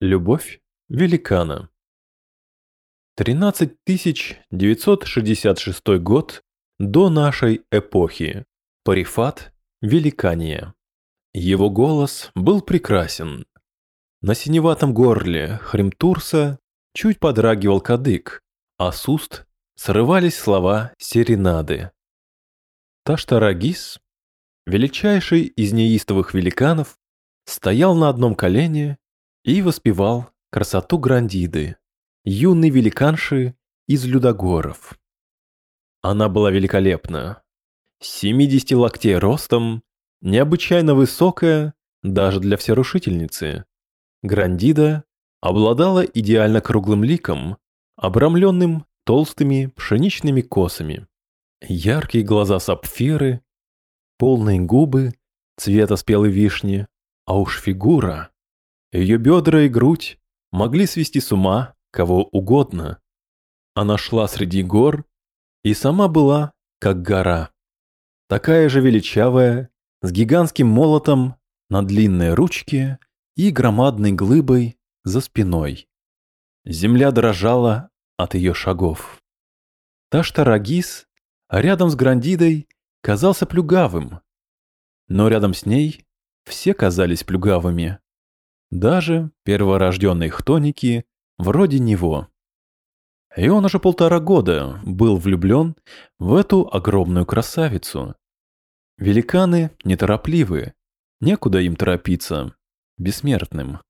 Любовь великана. 13966 год до нашей эпохи. Парифат Великания. Его голос был прекрасен. На синеватом горле Хримтурса чуть подрагивал кадык, а с уст срывались слова серенады. Таштарагис, величайший из неистовых великанов, стоял на одном колене и воспевал красоту Грандиды, юной великанши из Людогоров. Она была великолепна. 70 локтей ростом, необычайно высокая даже для всерушительницы. Грандида обладала идеально круглым ликом, обрамленным толстыми пшеничными косами. Яркие глаза сапфиры, полные губы цвета спелой вишни, а уж фигура ее бедра и грудь могли свести с ума кого угодно. Она шла среди гор и сама была как гора. Такая же величавая, с гигантским молотом на длинной ручке и громадной глыбой за спиной. Земля дрожала от ее шагов. Таштарагис рядом с Грандидой казался плюгавым, но рядом с ней все казались плюгавыми. Даже перворожденные хтоники вроде него. И он уже полтора года был влюблен в эту огромную красавицу. Великаны неторопливы, некуда им торопиться, бессмертным.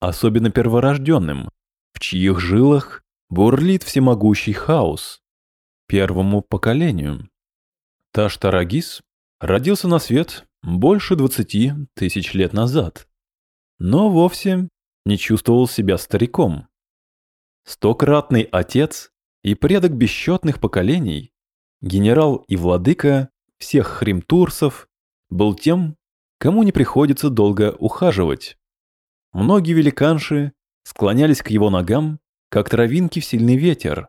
Особенно перворожденным, в чьих жилах бурлит всемогущий хаос, первому поколению. Таштарагис родился на свет больше двадцати тысяч лет назад но вовсе не чувствовал себя стариком. Стократный отец и предок бесчетных поколений, генерал и владыка всех хримтурсов, был тем, кому не приходится долго ухаживать. Многие великанши склонялись к его ногам, как травинки в сильный ветер.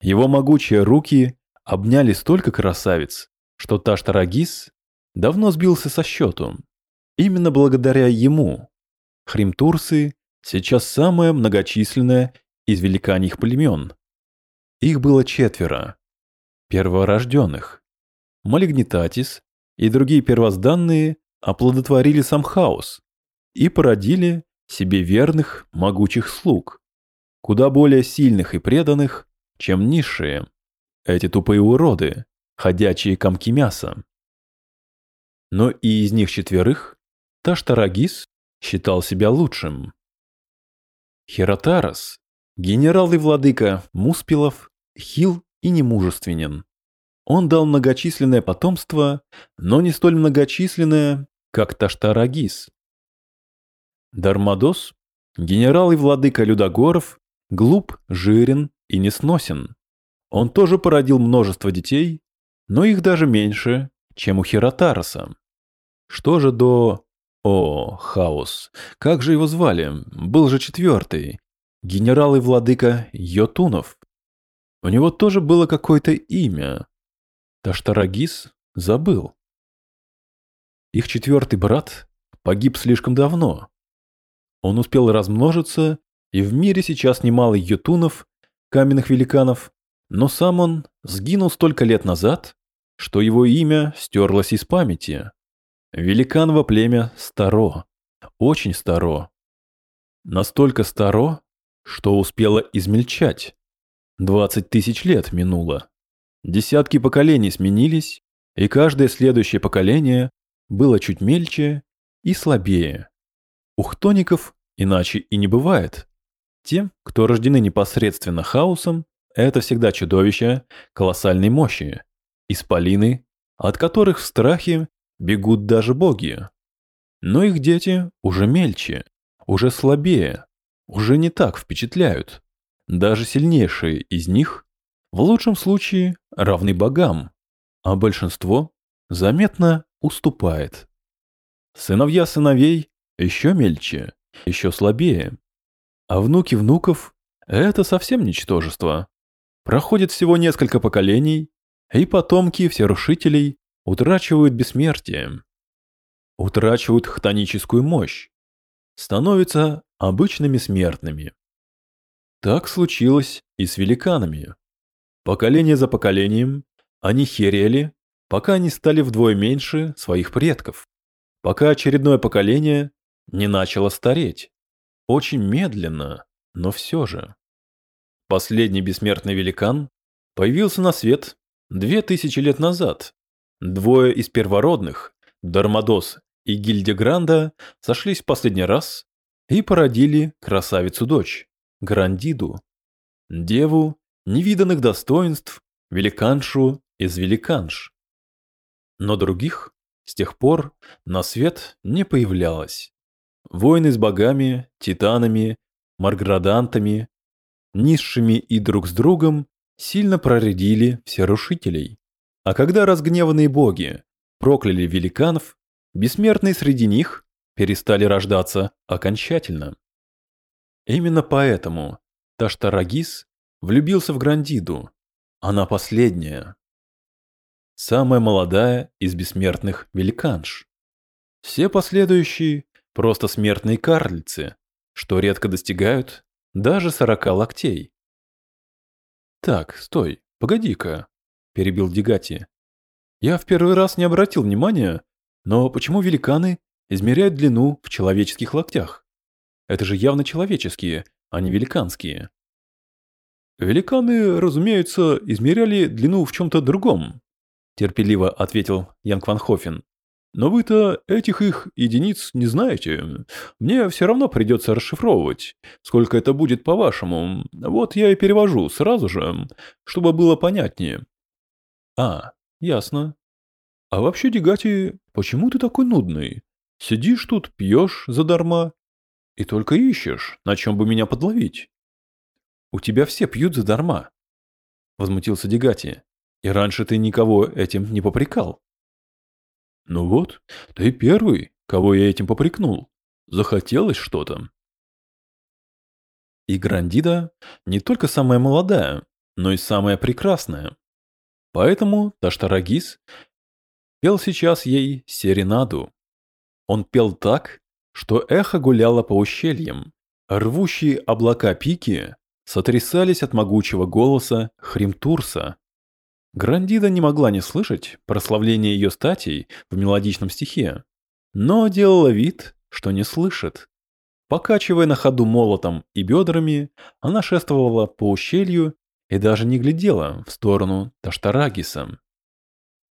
Его могучие руки обняли столько красавиц, что Таштарагис давно сбился со счету. Именно благодаря ему Хримтурсы сейчас самое многочисленное из великаньих племен. Их было четверо. Перворожденных. Малигнитатис и другие первозданные оплодотворили сам хаос и породили себе верных, могучих слуг, куда более сильных и преданных, чем низшие, эти тупые уроды, ходячие комки мяса. Но и из них четверых Таштарагис считал себя лучшим. Херотарос, генерал и владыка Муспилов, хил и немужественен. Он дал многочисленное потомство, но не столь многочисленное, как Таштарагис. Дармадос, генерал и владыка Людогоров, глуп, жирен и несносен. Он тоже породил множество детей, но их даже меньше, чем у Херотароса. Что же до о, хаос. Как же его звали? Был же четвертый. Генерал и владыка Йотунов. У него тоже было какое-то имя. Таштарагис забыл. Их четвертый брат погиб слишком давно. Он успел размножиться, и в мире сейчас немало йотунов, каменных великанов, но сам он сгинул столько лет назад, что его имя стерлось из памяти. Великаново племя старо, очень старо. Настолько старо, что успело измельчать. Двадцать тысяч лет минуло. Десятки поколений сменились, и каждое следующее поколение было чуть мельче и слабее. У хтоников иначе и не бывает. Те, кто рождены непосредственно хаосом, это всегда чудовища колоссальной мощи, исполины, от которых в страхе бегут даже боги. Но их дети уже мельче, уже слабее, уже не так впечатляют. Даже сильнейшие из них в лучшем случае равны богам, а большинство заметно уступает. Сыновья сыновей еще мельче, еще слабее. А внуки внуков – это совсем ничтожество. Проходит всего несколько поколений, и потомки всерушителей утрачивают бессмертие, утрачивают хтоническую мощь, становятся обычными смертными. Так случилось и с великанами. Поколение за поколением они херели, пока не стали вдвое меньше своих предков, пока очередное поколение не начало стареть. Очень медленно, но все же. Последний бессмертный великан появился на свет две тысячи лет назад. Двое из первородных, Дармадос и Гильдегранда, сошлись в последний раз и породили красавицу-дочь, Грандиду, деву невиданных достоинств, великаншу из великанш. Но других с тех пор на свет не появлялось. Войны с богами, титанами, марградантами, низшими и друг с другом сильно проредили всерушителей. А когда разгневанные боги прокляли великанов, бессмертные среди них перестали рождаться окончательно. Именно поэтому Таштарагис влюбился в Грандиду. Она последняя. Самая молодая из бессмертных великанш. Все последующие – просто смертные карлицы, что редко достигают даже сорока локтей. «Так, стой, погоди-ка», – перебил Дигати. «Я в первый раз не обратил внимания, но почему великаны измеряют длину в человеческих локтях? Это же явно человеческие, а не великанские». «Великаны, разумеется, измеряли длину в чем-то другом», – терпеливо ответил Янг Ван Хофен. «Но вы-то этих их единиц не знаете. Мне все равно придется расшифровывать. Сколько это будет по-вашему? Вот я и перевожу сразу же, чтобы было понятнее». «А, ясно. А вообще, Дегати, почему ты такой нудный? Сидишь тут, пьешь задарма и только ищешь, на чем бы меня подловить». «У тебя все пьют задарма», — возмутился Дегати. «И раньше ты никого этим не попрекал». «Ну вот, ты первый, кого я этим попрекнул. Захотелось что-то». И Грандида не только самая молодая, но и самая прекрасная. Поэтому Таштарагис пел сейчас ей серенаду. Он пел так, что эхо гуляло по ущельям, рвущие облака пики сотрясались от могучего голоса Хримтурса. Грандида не могла не слышать прославление ее статей в мелодичном стихе, но делала вид, что не слышит. Покачивая на ходу молотом и бедрами, она шествовала по ущелью и даже не глядела в сторону Таштарагиса.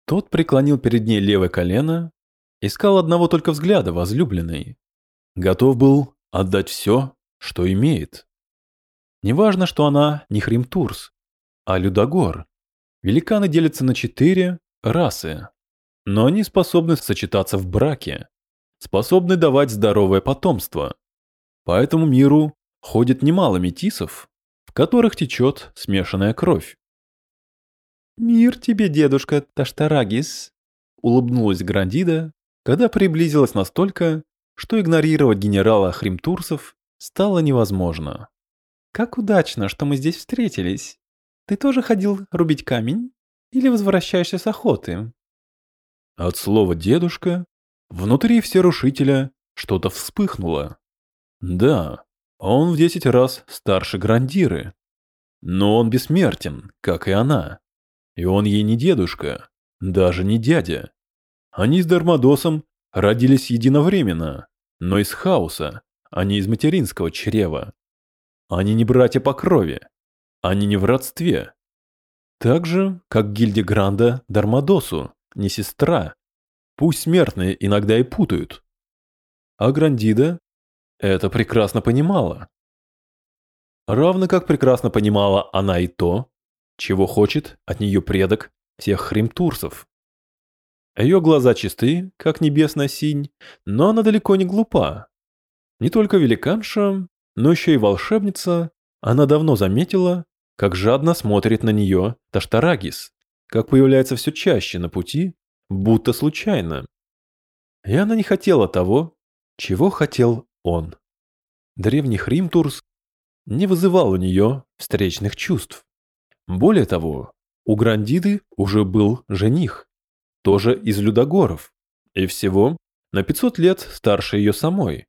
Тот преклонил перед ней левое колено, искал одного только взгляда возлюбленной. Готов был отдать все, что имеет. Неважно, что она не Хримтурс, а Людогор. Великаны делятся на четыре расы, но они способны сочетаться в браке, способны давать здоровое потомство. По этому миру ходит немало метисов, в которых течет смешанная кровь. «Мир тебе, дедушка Таштарагис», — улыбнулась Грандида, когда приблизилась настолько, что игнорировать генерала Хримтурсов стало невозможно. Как удачно, что мы здесь встретились. Ты тоже ходил рубить камень? Или возвращаешься с охоты?» От слова «дедушка» внутри всерушителя что-то вспыхнуло. Да, он в десять раз старше Грандиры. Но он бессмертен, как и она. И он ей не дедушка, даже не дядя. Они с Дармадосом родились единовременно, но из хаоса, а не из материнского чрева. Они не братья по крови. Они не в родстве. Так же, как Гильде Гранда Дармадосу, не сестра. Пусть смертные иногда и путают. А Грандида это прекрасно понимала. Равно как прекрасно понимала она и то, чего хочет от нее предок всех хримтурсов. Ее глаза чисты, как небесная синь, но она далеко не глупа. Не только великанша, но еще и волшебница, она давно заметила, как жадно смотрит на нее Таштарагис, как появляется все чаще на пути, будто случайно. И она не хотела того, чего хотел он. Древний Хримтурс не вызывал у нее встречных чувств. Более того, у Грандиды уже был жених, тоже из Людогоров, и всего на 500 лет старше ее самой.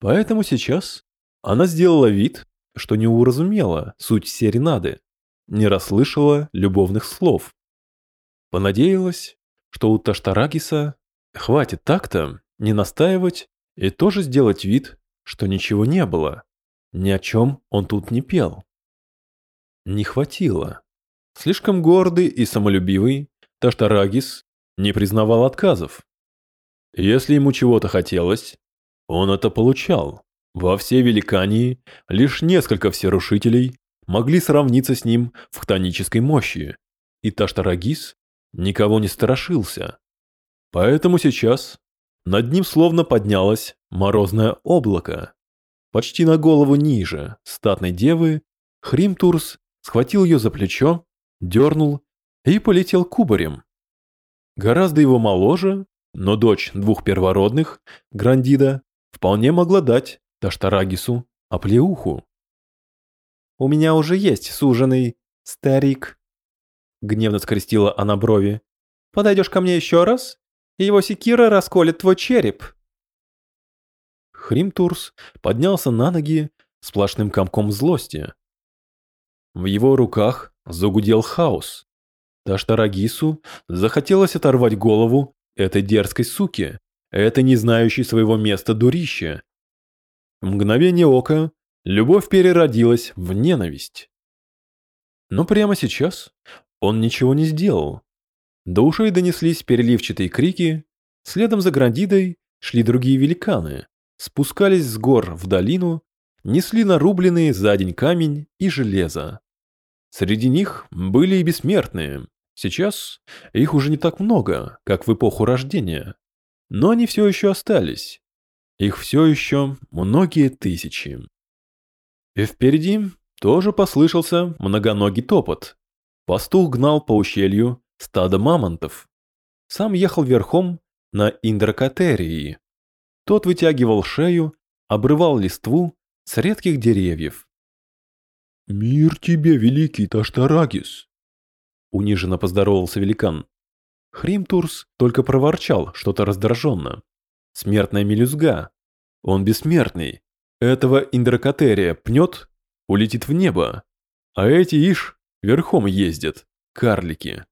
Поэтому сейчас она сделала вид, что не уразумела суть серенады, не расслышала любовных слов. Понадеялась, что у Таштарагиса хватит так-то не настаивать и тоже сделать вид, что ничего не было. Ни о чем он тут не пел. Не хватило. Слишком гордый и самолюбивый, Таштарагис не признавал отказов. Если ему чего-то хотелось, он это получал. Во всей Великании лишь несколько всерушителей могли сравниться с ним в хтонической мощи, и Таштарагис никого не страшился. Поэтому сейчас над ним словно поднялось морозное облако. Почти на голову ниже статной девы Хримтурс схватил ее за плечо, дернул и полетел кубарем. Гораздо его моложе, но дочь двух первородных, Грандида, вполне могла дать Таштарагису оплеуху. «У меня уже есть суженый старик», — гневно скрестила она брови. «Подойдешь ко мне еще раз, его секира расколет твой череп». Хримтурс поднялся на ноги сплошным комком злости. В его руках загудел хаос. Таштарагису захотелось оторвать голову этой дерзкой суки, этой не знающей своего места дурище. В мгновение ока любовь переродилась в ненависть. Но прямо сейчас он ничего не сделал. До ушей донеслись переливчатые крики, следом за Грандидой шли другие великаны, спускались с гор в долину, несли нарубленные за день камень и железо. Среди них были и бессмертные. Сейчас их уже не так много, как в эпоху рождения. Но они все еще остались. Их все еще многие тысячи. И впереди тоже послышался многоногий топот. Пастух гнал по ущелью стадо мамонтов. Сам ехал верхом на Индракатерии. Тот вытягивал шею, обрывал листву с редких деревьев. «Мир тебе, великий Таштарагис!» Униженно поздоровался великан. Хримтурс только проворчал что-то раздраженно. Смертная мелюзга. Он бессмертный. Этого Индракатерия пнет, улетит в небо. А эти, ишь, верхом ездят, карлики.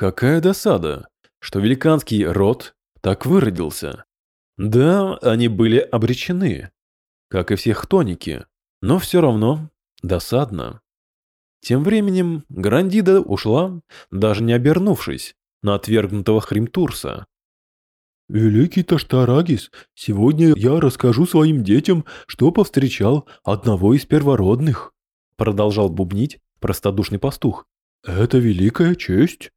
Какая досада, что великанский род так выродился. Да, они были обречены, как и все хтоники. Но все равно досадно. Тем временем Грандида ушла, даже не обернувшись, на отвергнутого Хримтурса. «Великий Таштарагис, сегодня я расскажу своим детям, что повстречал одного из первородных», продолжал бубнить простодушный пастух. «Это великая честь».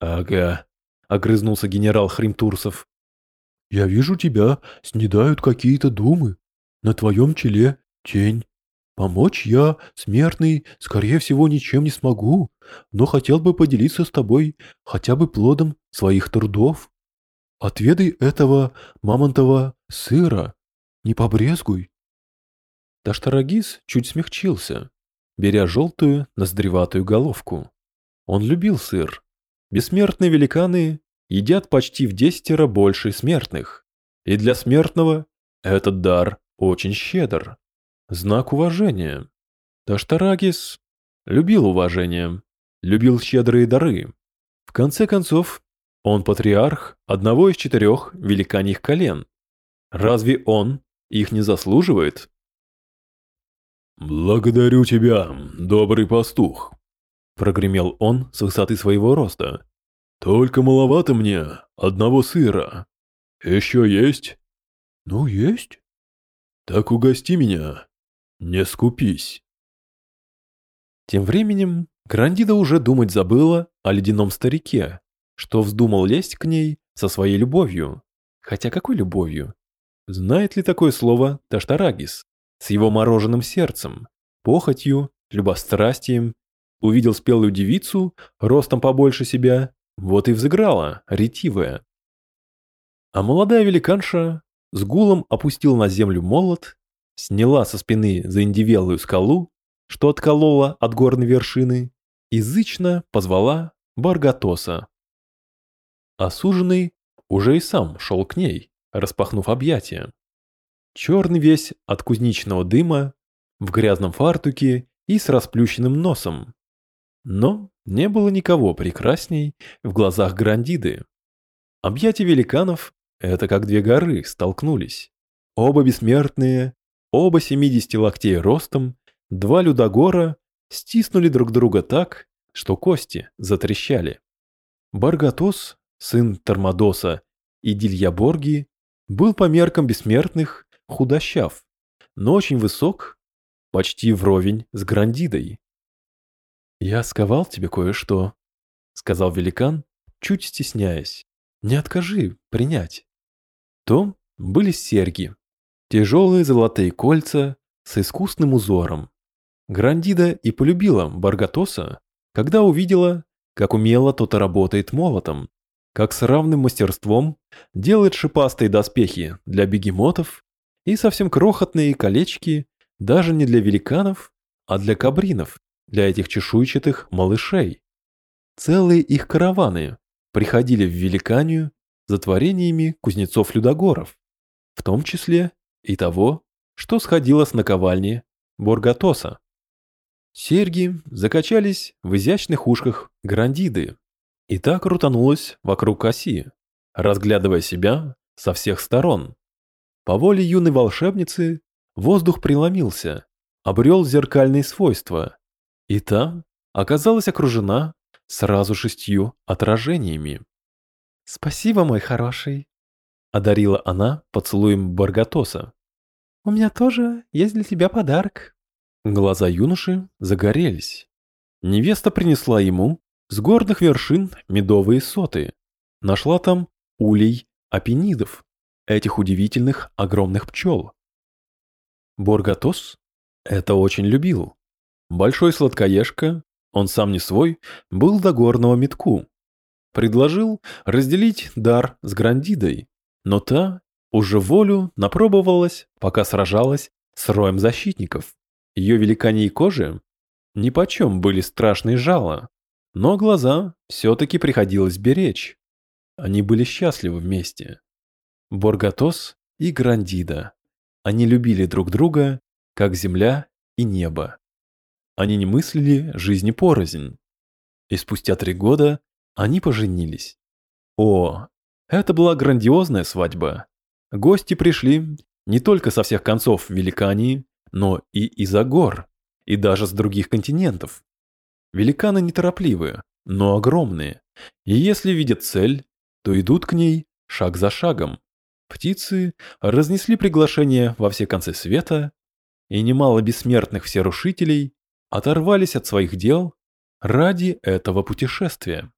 «Ага», — огрызнулся генерал Хримтурсов. «Я вижу тебя, снедают какие-то думы. На твоем челе Тень. Помочь я, смертный, скорее всего, ничем не смогу, но хотел бы поделиться с тобой хотя бы плодом своих трудов. Отведай этого мамонтова сыра, не побрезгуй. Таштарагис чуть смягчился, беря желтую ноздреватую головку. Он любил сыр. Бессмертные великаны едят почти в десятеро больше смертных. И для смертного этот дар очень щедр. Знак уважения. Таштарагис любил уважение, любил щедрые дары. В конце концов, он патриарх одного из четырех великаньих колен. Разве он их не заслуживает? «Благодарю тебя, добрый пастух», — прогремел он с высоты своего роста. «Только маловато мне одного сыра. Еще есть?» «Ну, есть». «Так угости меня, не скупись. Тем временем Грандида уже думать забыла о ледяном старике, что вздумал лезть к ней со своей любовью. Хотя какой любовью? Знает ли такое слово Таштарагис? С его мороженым сердцем, похотью, любострастием. Увидел спелую девицу, ростом побольше себя, вот и взыграла, ретивая. А молодая великанша с гулом опустил на землю молот сняла со спины заиндивелую скалу, что отколола от горной вершины, и зычно позвала Баргатоса. Осуженный уже и сам шел к ней, распахнув объятия. черный весь от кузнечного дыма, в грязном фартуке и с расплющенным носом. Но не было никого прекрасней в глазах Грандиды. Объятия великанов – это как две горы столкнулись. Оба бессмертные, оба 70 локтей ростом, два людогора стиснули друг друга так, что кости затрещали. Баргатос, сын Тормодоса и Дильяборги, был по меркам бессмертных худощав, но очень высок, почти вровень с Грандидой. «Я сковал тебе кое-что», — сказал великан, чуть стесняясь. «Не откажи принять». То были серьги, тяжелые золотые кольца с искусным узором. Грандида и полюбила Баргатоса, когда увидела, как умело тот работает молотом, как с равным мастерством делает шипастые доспехи для бегемотов и совсем крохотные колечки даже не для великанов, а для кабринов, для этих чешуйчатых малышей. Целые их караваны приходили в Великанию за творениями кузнецов-людогоров, в том числе и того, что сходило с наковальни Боргатоса. Серьги закачались в изящных ушках грандиды, и так крутанулась вокруг оси, разглядывая себя со всех сторон. По воле юной волшебницы воздух преломился, обрел зеркальные свойства, и та оказалась окружена сразу шестью отражениями. «Спасибо, мой хороший», — одарила она поцелуем Баргатоса. «У меня тоже есть для тебя подарок». Глаза юноши загорелись. Невеста принесла ему с горных вершин медовые соты. Нашла там улей апенидов, этих удивительных огромных пчел. Боргатос это очень любил. Большой сладкоежка, он сам не свой, был до горного метку. Предложил разделить дар с Грандидой, но та уже волю напробовалась, пока сражалась с роем защитников. Ее великаней кожи нипочем были страшные жало, но глаза все-таки приходилось беречь. Они были счастливы вместе. Боргатос и Грандида. Они любили друг друга, как земля и небо. Они не мыслили жизни порознь. И спустя три года они поженились. О, это была грандиозная свадьба. Гости пришли не только со всех концов Великании, но и из-за гор, и даже с других континентов. Великаны неторопливые, но огромные, и если видят цель, то идут к ней шаг за шагом. Птицы разнесли приглашение во все концы света, и немало бессмертных всерушителей оторвались от своих дел ради этого путешествия.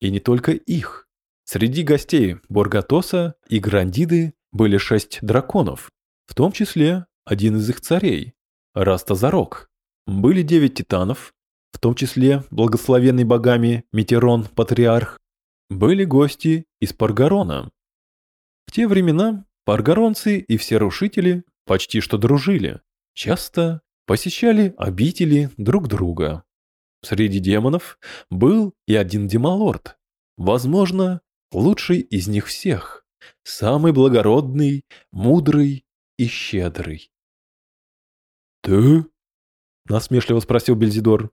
И не только их. Среди гостей Боргатоса и Грандиды были шесть драконов, в том числе один из их царей, Растазарок. Были девять титанов, в том числе благословенный богами Метерон Патриарх. Были гости из Паргарона. В те времена паргаронцы и все рушители почти что дружили, часто посещали обители друг друга. Среди демонов был и один демолорд, возможно, лучший из них всех, самый благородный, мудрый и щедрый. «Ты?» — насмешливо спросил Бельзидор.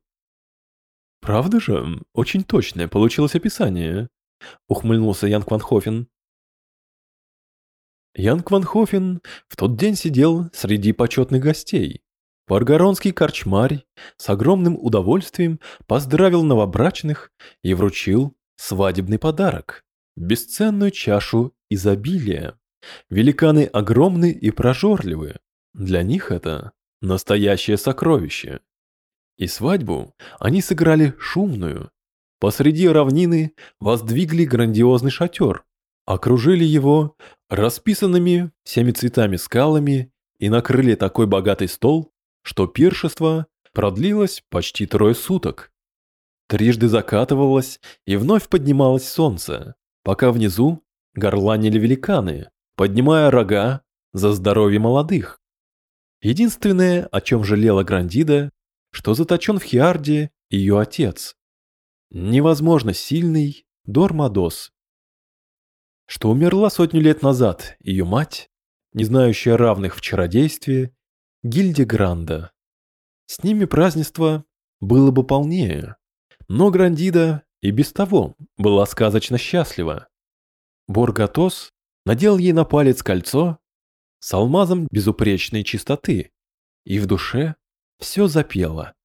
«Правда же? Очень точное получилось описание», — ухмыльнулся Янг Ван Хофен. Янг Ван Хофен в тот день сидел среди почетных гостей. Паргоронский корчмарь с огромным удовольствием поздравил новобрачных и вручил свадебный подарок – бесценную чашу изобилия. Великаны огромны и прожорливы. Для них это настоящее сокровище. И свадьбу они сыграли шумную. Посреди равнины воздвигли грандиозный шатер, окружили его расписанными всеми цветами скалами и накрыли такой богатый стол, что пиршество продлилось почти трое суток. Трижды закатывалось и вновь поднималось солнце, пока внизу горланили великаны, поднимая рога за здоровье молодых. Единственное, о чем жалела Грандида, что заточен в Хиарде ее отец. Невозможно сильный Дормадос. Что умерла сотню лет назад ее мать, не знающая равных в чародействе, гильдия Гранда. С ними празднество было бы полнее, но Грандида и без того была сказочно счастлива. Боргатос надел ей на палец кольцо с алмазом безупречной чистоты, и в душе все запело.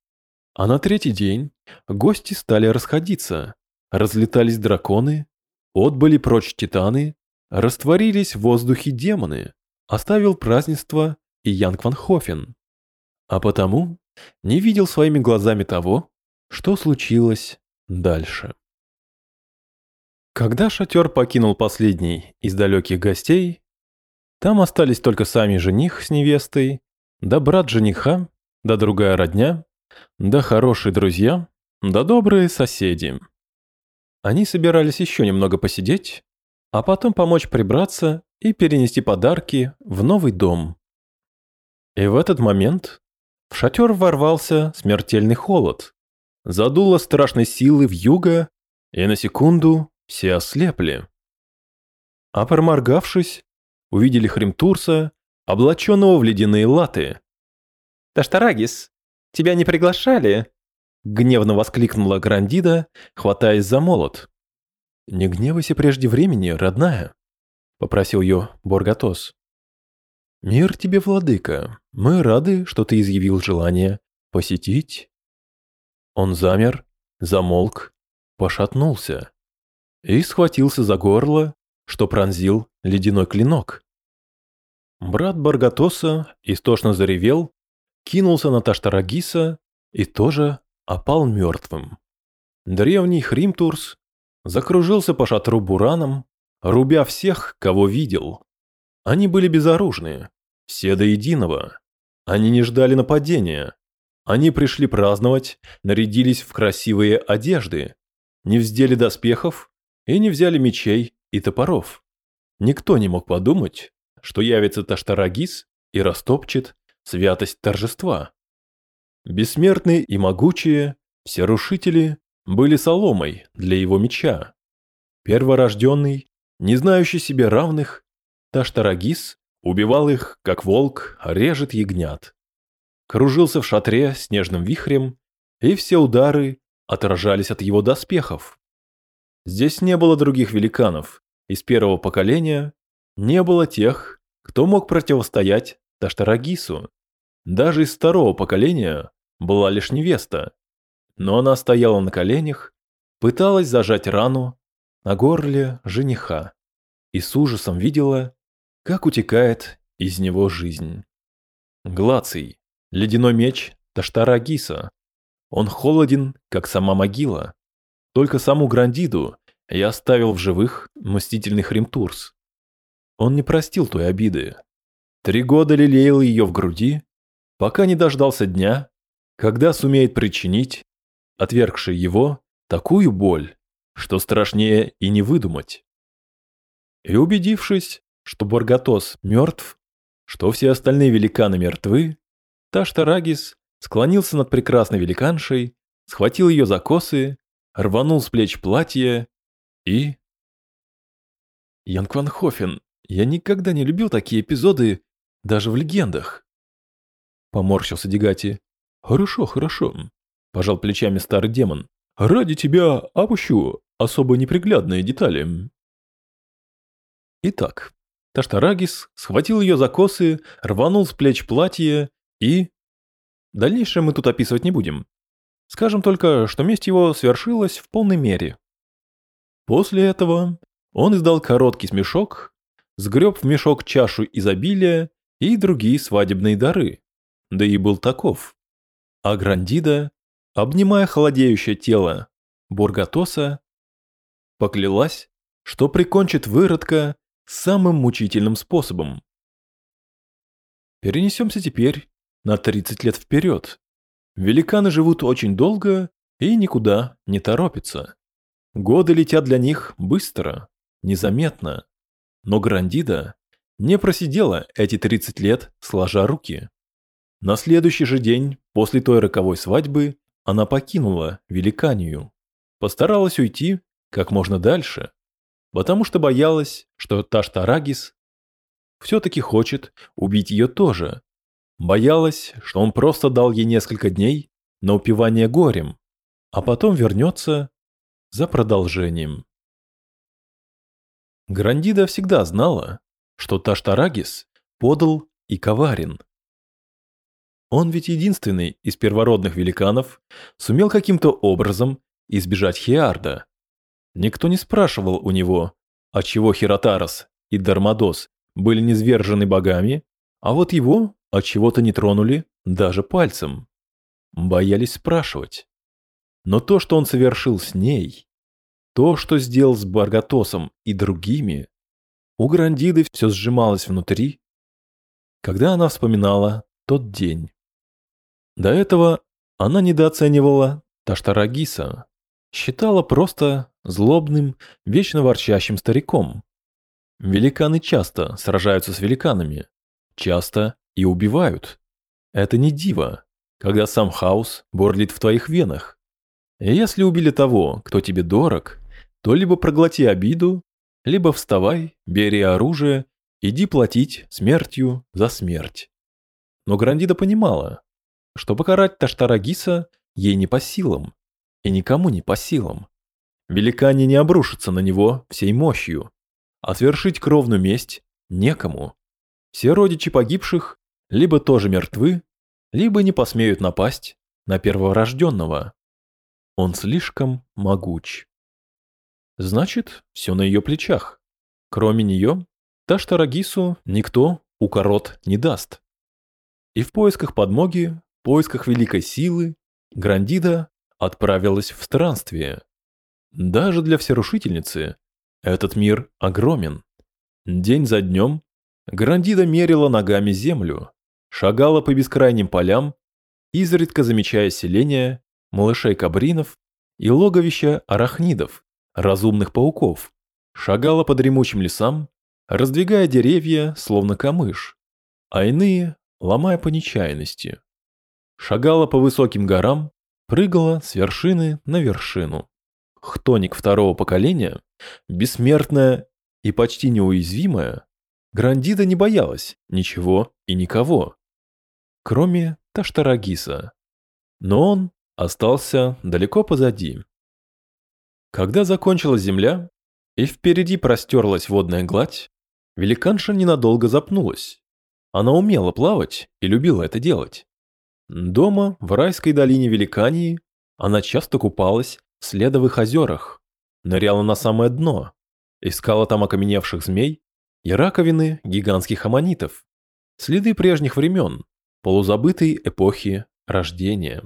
А на третий день гости стали расходиться, разлетались драконы, отбыли прочь титаны, растворились в воздухе демоны, оставил празднество и Янг Ван Хофен. А потому не видел своими глазами того, что случилось дальше. Когда шатер покинул последний из далеких гостей, там остались только сами жених с невестой, да брат жениха, да другая родня, да хорошие друзья, да добрые соседи. Они собирались еще немного посидеть, а потом помочь прибраться и перенести подарки в новый дом. И в этот момент в шатер ворвался смертельный холод. Задуло страшной силы в юго, и на секунду все ослепли. А проморгавшись, увидели Хримтурса, облаченного в ледяные латы. «Таштарагис, тебя не приглашали?» Гневно воскликнула Грандида, хватаясь за молот. «Не гневайся прежде времени, родная», — попросил ее Боргатос. «Мир тебе, владыка, мы рады, что ты изъявил желание посетить». Он замер, замолк, пошатнулся и схватился за горло, что пронзил ледяной клинок. Брат Баргатоса истошно заревел, кинулся на Таштарагиса и тоже опал мертвым. Древний Хримтурс закружился по шатру бураном, рубя всех, кого видел. Они были безоружны, все до единого. Они не ждали нападения. Они пришли праздновать, нарядились в красивые одежды, не вздели доспехов и не взяли мечей и топоров. Никто не мог подумать, что явится Таштарагис и растопчет святость торжества. Бессмертные и могучие, все рушители были соломой для его меча. Перворожденный, не знающий себе равных, Таштарагис убивал их, как волк режет ягнят. Кружился в шатре снежным вихрем, и все удары отражались от его доспехов. Здесь не было других великанов, из первого поколения не было тех, кто мог противостоять Таштарагису. Даже из второго поколения была лишь невеста, но она стояла на коленях, пыталась зажать рану на горле жениха и с ужасом видела, как утекает из него жизнь. Глаций, ледяной меч Таштарагиса. Он холоден, как сама могила. Только саму Грандиду я оставил в живых мстительный Хримтурс. Он не простил той обиды. Три года лелеял ее в груди, пока не дождался дня, когда сумеет причинить, отвергший его, такую боль, что страшнее и не выдумать. И убедившись, что Баргатос мертв, что все остальные великаны мертвы, Таштарагис склонился над прекрасной великаншей, схватил ее за косы, рванул с плеч платье и... Янг Ван Хофен, я никогда не любил такие эпизоды, даже в легендах. Поморщился Дегати. Хорошо, хорошо. Пожал плечами старый демон. Ради тебя опущу особо неприглядные детали. Итак, Таштарагис схватил ее за косы, рванул с плеч платье и... Дальнейшее мы тут описывать не будем. Скажем только, что месть его свершилась в полной мере. После этого он издал короткий смешок сгреб в мешок чашу изобилия и другие свадебные дары, да и был таков. А Грандида, обнимая холодеющее тело Бургатоса, поклялась, что прикончит выродка самым мучительным способом. Перенесемся теперь на 30 лет вперед. Великаны живут очень долго и никуда не торопятся. Годы летят для них быстро, незаметно. Но Грандида не просидела эти 30 лет, сложа руки. На следующий же день, после той роковой свадьбы, она покинула Великанию. Постаралась уйти как можно дальше, потому что боялась, что Таштарагис все-таки хочет убить ее тоже. Боялась, что он просто дал ей несколько дней на упивание горем, а потом вернется за продолжением. Грандида всегда знала, что Таштарагис подал и коварен. Он ведь единственный из первородных великанов сумел каким-то образом избежать Хиарда. Никто не спрашивал у него, отчего Хиротарос и Дармадос были низвержены богами, а вот его от чего-то не тронули даже пальцем. Боялись спрашивать. Но то, что он совершил с ней, то, что сделал с Баргатосом и другими, у Грандиды все сжималось внутри, когда она вспоминала тот день. До этого она недооценивала Таштарагиса, считала просто злобным, вечно ворчащим стариком. Великаны часто сражаются с великанами, часто и убивают. Это не диво, когда сам хаос бурлит в твоих венах. И если убили того, кто тебе дорог, то либо проглоти обиду, либо вставай, бери оружие, иди платить смертью за смерть. Но Грандида понимала, что покарать Таштарагиса ей не по силам, и никому не по силам. Великане не обрушатся на него всей мощью, свершить кровную месть некому. Все родичи погибших либо тоже мертвы, либо не посмеют напасть на перворожденного. Он слишком могуч. Значит, все на ее плечах. Кроме нее, Таштарагису никто укорот не даст. И в поисках подмоги, в поисках великой силы, Грандида отправилась в странствие. Даже для всерушительницы этот мир огромен. День за днем Грандида мерила ногами землю, шагала по бескрайним полям, изредка замечая селения, малышей кабринов и логовища арахнидов, разумных пауков, шагала по дремучим лесам, раздвигая деревья, словно камыш, а иные ломая по нечаянности. Шагала по высоким горам, прыгала с вершины на вершину. Хтоник второго поколения, бессмертная и почти неуязвимая, Грандида не боялась ничего и никого, кроме Таштарагиса. Но он остался далеко позади. Когда закончилась земля, и впереди простерлась водная гладь, великанша ненадолго запнулась. Она умела плавать и любила это делать. Дома, в райской долине Великании, она часто купалась в следовых озерах, ныряла на самое дно, искала там окаменевших змей и раковины гигантских аммонитов, следы прежних времен, полузабытой эпохи рождения.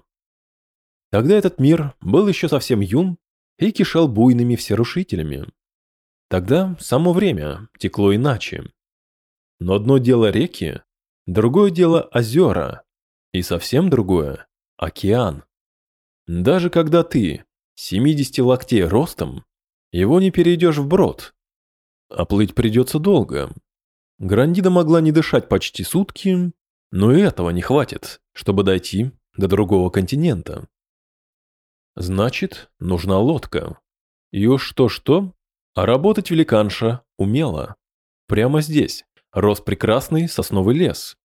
Тогда этот мир был еще совсем юн и кишел буйными всерушителями. Тогда само время текло иначе. Но одно дело реки, другое дело озера, и совсем другое – океан. Даже когда ты 70 локтей ростом, его не перейдешь вброд. А плыть придется долго. Грандида могла не дышать почти сутки, но и этого не хватит, чтобы дойти до другого континента. Значит, нужна лодка. И уж что-что, а работать великанша умела. Прямо здесь рос прекрасный сосновый лес.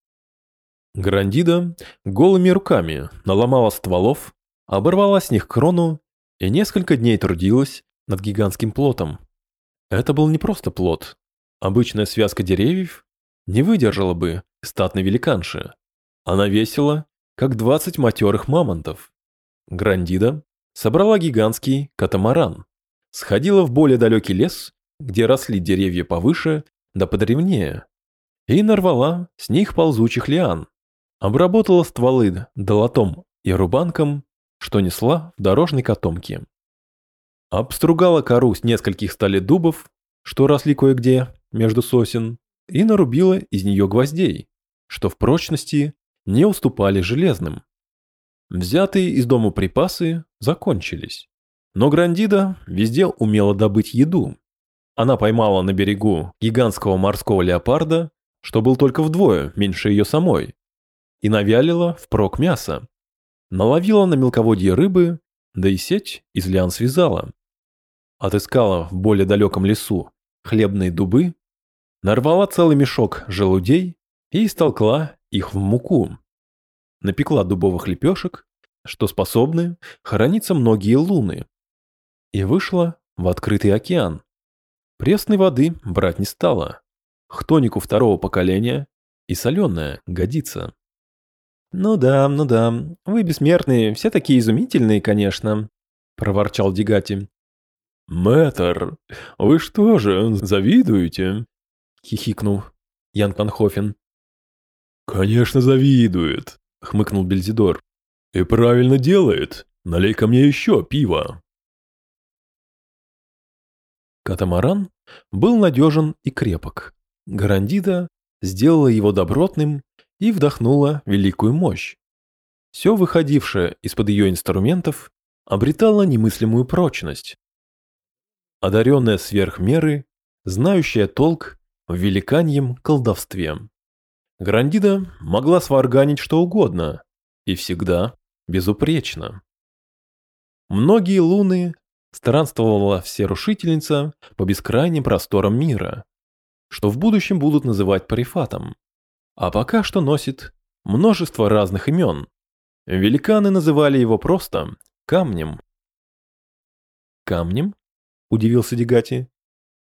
Грандида голыми руками наломала стволов, оборвала с них крону и несколько дней трудилась над гигантским плотом. Это был не просто плот. Обычная связка деревьев не выдержала бы статной великанши. Она весила, как 20 матерых мамонтов. Грандида собрала гигантский катамаран, сходила в более далекий лес, где росли деревья повыше да подревнее, и нарвала с них ползучих лиан, обработала стволы долотом и рубанком, что несла в дорожной котомке. Обстругала кору с нескольких дубов, что росли кое-где между сосен, и нарубила из нее гвоздей, что в прочности не уступали железным. Взятые из дома припасы закончились. Но Грандида везде умела добыть еду. Она поймала на берегу гигантского морского леопарда, что был только вдвое меньше ее самой, и навялила впрок мясо. Наловила на мелководье рыбы, да и сеть из лиан связала. Отыскала в более далеком лесу хлебные дубы нарвала целый мешок желудей и истолкла их в муку. Напекла дубовых лепешек, что способны храниться многие луны. И вышла в открытый океан. Пресной воды брать не стала. Хтонику второго поколения и соленая годится. «Ну да, ну да, вы бессмертные, все такие изумительные, конечно», – проворчал Дигати. «Мэтр, вы что же, завидуете?» – хихикнул Ян Панхофен. «Конечно завидует», – хмыкнул Бельзидор. «И правильно делает. Налей ко мне еще пива». Катамаран был надежен и крепок. Гарандида сделала его добротным и вдохнула великую мощь. Все выходившее из-под ее инструментов обретало немыслимую прочность. Одаренная сверх меры, знающая толк в великаньем колдовстве. Грандида могла сварганить что угодно, и всегда безупречно. Многие луны странствовала всерушительница по бескрайним просторам мира, что в будущем будут называть парифатом, а пока что носит множество разных имен. Великаны называли его просто камнем. «Камнем?» – удивился Дегати.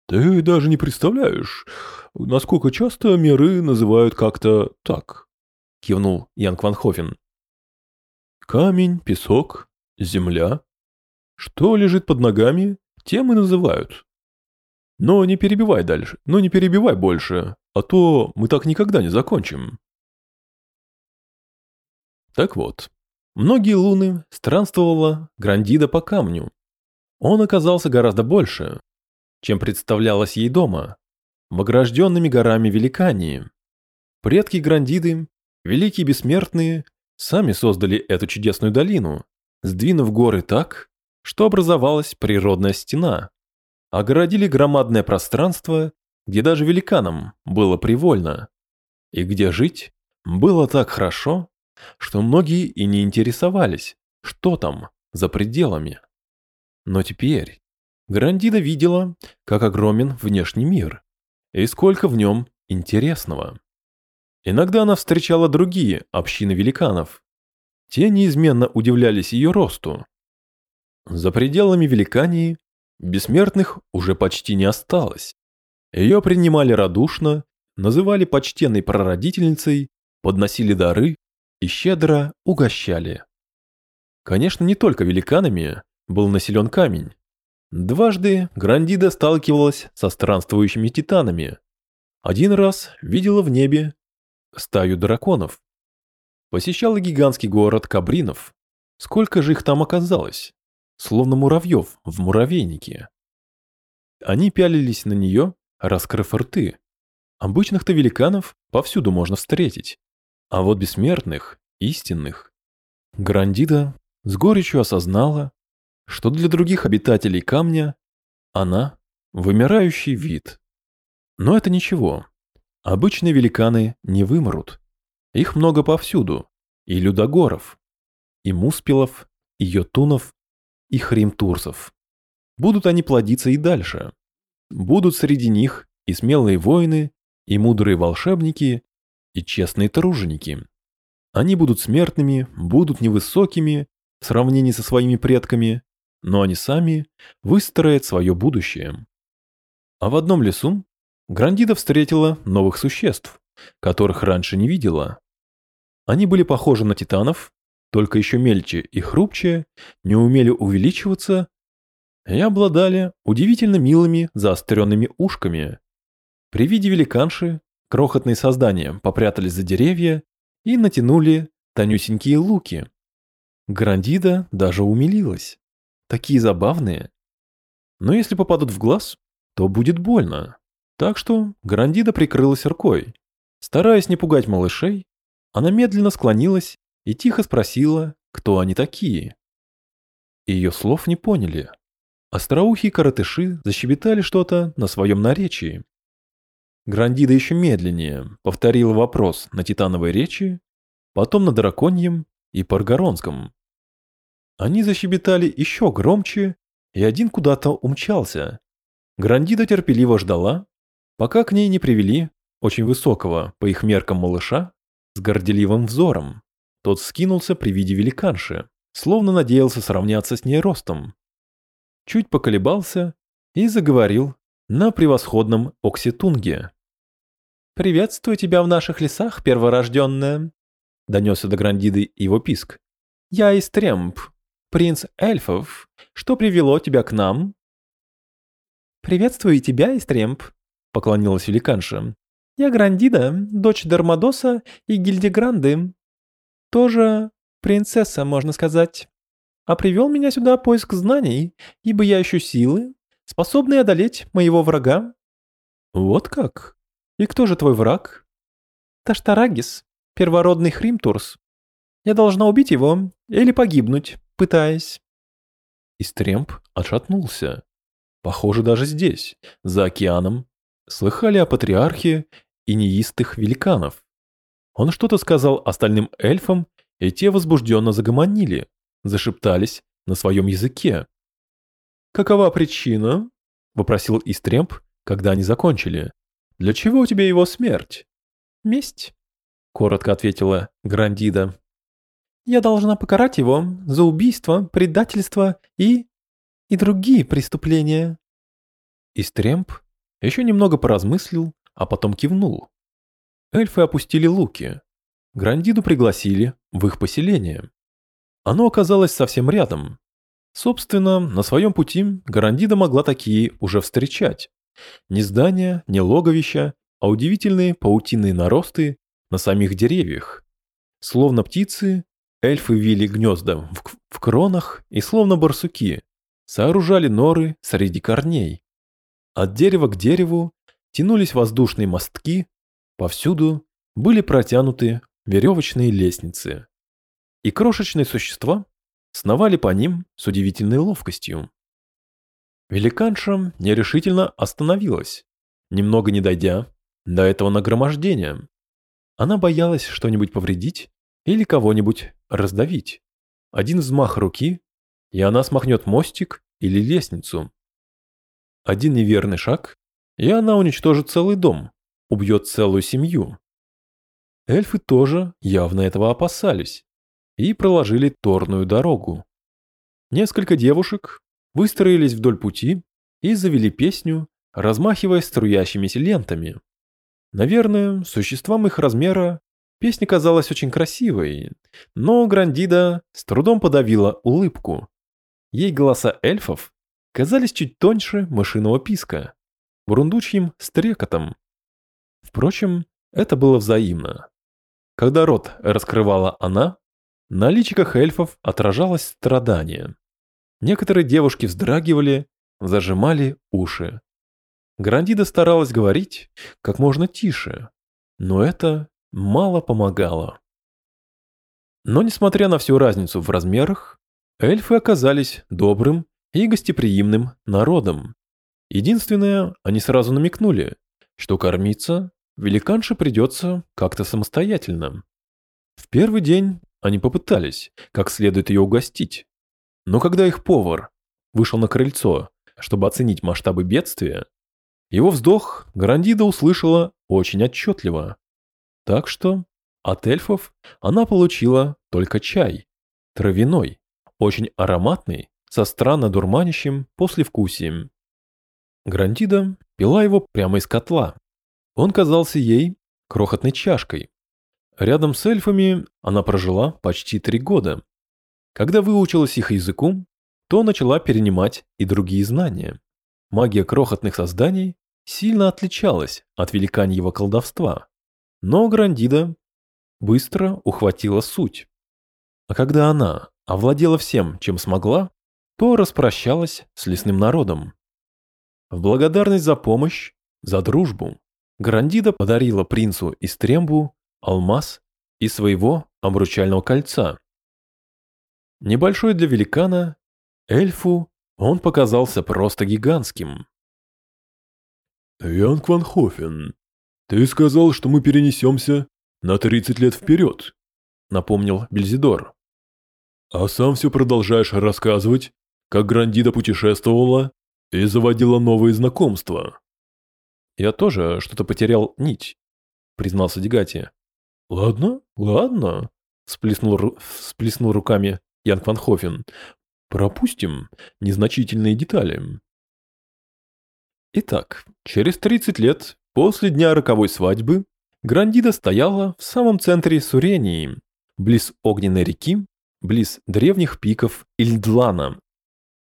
«Ты даже не представляешь, насколько часто миры называют как-то так», – кивнул Ян Кванхофен. «Камень, песок, земля. Что лежит под ногами, тем и называют. Но не перебивай дальше, но не перебивай больше, а то мы так никогда не закончим». Так вот, многие луны странствовала Грандида по камню. Он оказался гораздо больше, чем представлялось ей дома, в огражденными горами Великании. Предки Грандиды, великие бессмертные, сами создали эту чудесную долину, сдвинув горы так, что образовалась природная стена. Огородили громадное пространство, где даже великанам было привольно, и где жить было так хорошо, что многие и не интересовались, что там за пределами. Но теперь, Грандида видела, как огромен внешний мир, и сколько в нем интересного. Иногда она встречала другие общины великанов. Те неизменно удивлялись ее росту. За пределами великании бессмертных уже почти не осталось. Ее принимали радушно, называли почтенной прародительницей, подносили дары и щедро угощали. Конечно, не только великанами был населен камень. Дважды Грандида сталкивалась со странствующими титанами. Один раз видела в небе стаю драконов. Посещала гигантский город Кабринов. Сколько же их там оказалось? Словно муравьев в муравейнике. Они пялились на нее, раскрыв рты. Обычных-то великанов повсюду можно встретить. А вот бессмертных, истинных. Грандида с горечью осознала, что для других обитателей камня она – вымирающий вид. Но это ничего. Обычные великаны не вымрут. Их много повсюду. И людогоров, и муспелов, и йотунов, и хримтурсов. Будут они плодиться и дальше. Будут среди них и смелые воины, и мудрые волшебники, и честные труженики. Они будут смертными, будут невысокими в сравнении со своими предками, но они сами выстроят свое будущее. А в одном лесу Грандида встретила новых существ, которых раньше не видела. Они были похожи на титанов, только еще мельче и хрупче, не умели увеличиваться и обладали удивительно милыми заостренными ушками. При виде великанши крохотные создания попрятались за деревья и натянули тонюсенькие луки. Грандида даже умилилась такие забавные. Но если попадут в глаз, то будет больно. Так что Грандида прикрылась рукой. Стараясь не пугать малышей, она медленно склонилась и тихо спросила, кто они такие. Ее слов не поняли. Остроухие коротыши защебетали что-то на своем наречии. Грандида еще медленнее повторила вопрос на титановой речи, потом на драконьем и паргоронском. Они защебетали еще громче, и один куда-то умчался. Грандида терпеливо ждала, пока к ней не привели очень высокого, по их меркам малыша, с горделивым взором. Тот скинулся при виде великанши, словно надеялся сравняться с ней ростом. Чуть поколебался и заговорил на превосходном окситунге. «Приветствую тебя в наших лесах, перворожденная!» — донесся до Грандиды его писк. «Я из Тремп, принц эльфов. Что привело тебя к нам?» «Приветствую и тебя, Истремп», — поклонилась великанша. «Я Грандида, дочь Дармадоса и Гильдегранды. Тоже принцесса, можно сказать. А привел меня сюда поиск знаний, ибо я ищу силы, способные одолеть моего врага». «Вот как? И кто же твой враг?» «Таштарагис, первородный Хримтурс. Я должна убить его или погибнуть, пытаясь». Истремп отшатнулся. Похоже, даже здесь, за океаном, слыхали о патриархе и неистых великанов. Он что-то сказал остальным эльфам, и те возбужденно загомонили, зашептались на своем языке. «Какова причина?» – вопросил Истремп, когда они закончили. «Для чего у тебя его смерть?» «Месть», – коротко ответила Грандида. «Я должна покарать его за убийство, предательство и и другие преступления». Истремп еще немного поразмыслил, а потом кивнул. Эльфы опустили луки. Грандиду пригласили в их поселение. Оно оказалось совсем рядом. Собственно, на своем пути Грандида могла такие уже встречать. Не здания, не логовища, а удивительные паутинные наросты на самих деревьях. Словно птицы, эльфы вили гнезда в, в кронах и словно барсуки сооружали норы среди корней. От дерева к дереву тянулись воздушные мостки, повсюду были протянуты веревочные лестницы. И крошечные существа сновали по ним с удивительной ловкостью. Великанша нерешительно остановилась, немного не дойдя до этого нагромождения. Она боялась что-нибудь повредить или кого-нибудь раздавить. Один взмах руки, и она смахнет мостик или лестницу. Один неверный шаг, и она уничтожит целый дом, убьет целую семью. Эльфы тоже явно этого опасались и проложили торную дорогу. Несколько девушек выстроились вдоль пути и завели песню, размахивая струящимися лентами. Наверное, существам их размера песня казалась очень красивой, но Грандида с трудом подавила улыбку. Ей голоса эльфов казались чуть тоньше мышиного писка, бурундучьим стрекотом. Впрочем, это было взаимно. Когда рот раскрывала она, на личиках эльфов отражалось страдание. Некоторые девушки вздрагивали, зажимали уши. Грандида старалась говорить как можно тише, но это мало помогало. Но несмотря на всю разницу в размерах, Эльфы оказались добрым и гостеприимным народом. Единственное, они сразу намекнули, что кормиться великанше придется как-то самостоятельно. В первый день они попытались как следует ее угостить. Но когда их повар вышел на крыльцо, чтобы оценить масштабы бедствия, его вздох Грандида услышала очень отчетливо. Так что от эльфов она получила только чай, травяной, очень ароматный, со странно дурманящим послевкусием. Грандида пила его прямо из котла. Он казался ей крохотной чашкой. Рядом с эльфами она прожила почти три года. Когда выучилась их языку, то начала перенимать и другие знания. Магия крохотных созданий сильно отличалась от великаньего колдовства. Но Грандида быстро ухватила суть. А когда она овладела всем, чем смогла, то распрощалась с лесным народом. В благодарность за помощь, за дружбу, Грандида подарила принцу Истрембу алмаз и своего обручального кольца. Небольшой для великана, эльфу он показался просто гигантским. «Янг Ван Хофен, ты сказал, что мы перенесемся на 30 лет вперед», — напомнил Бельзидор. А сам все продолжаешь рассказывать, как Грандида путешествовала и заводила новые знакомства. Я тоже что-то потерял нить, признался Дегати. Ладно, ладно, всплеснул, ру... всплеснул руками Ян Ван Пропустим незначительные детали. Итак, через 30 лет после дня роковой свадьбы Грандида стояла в самом центре Сурении, близ огненной реки, близ древних пиков Ильдлана.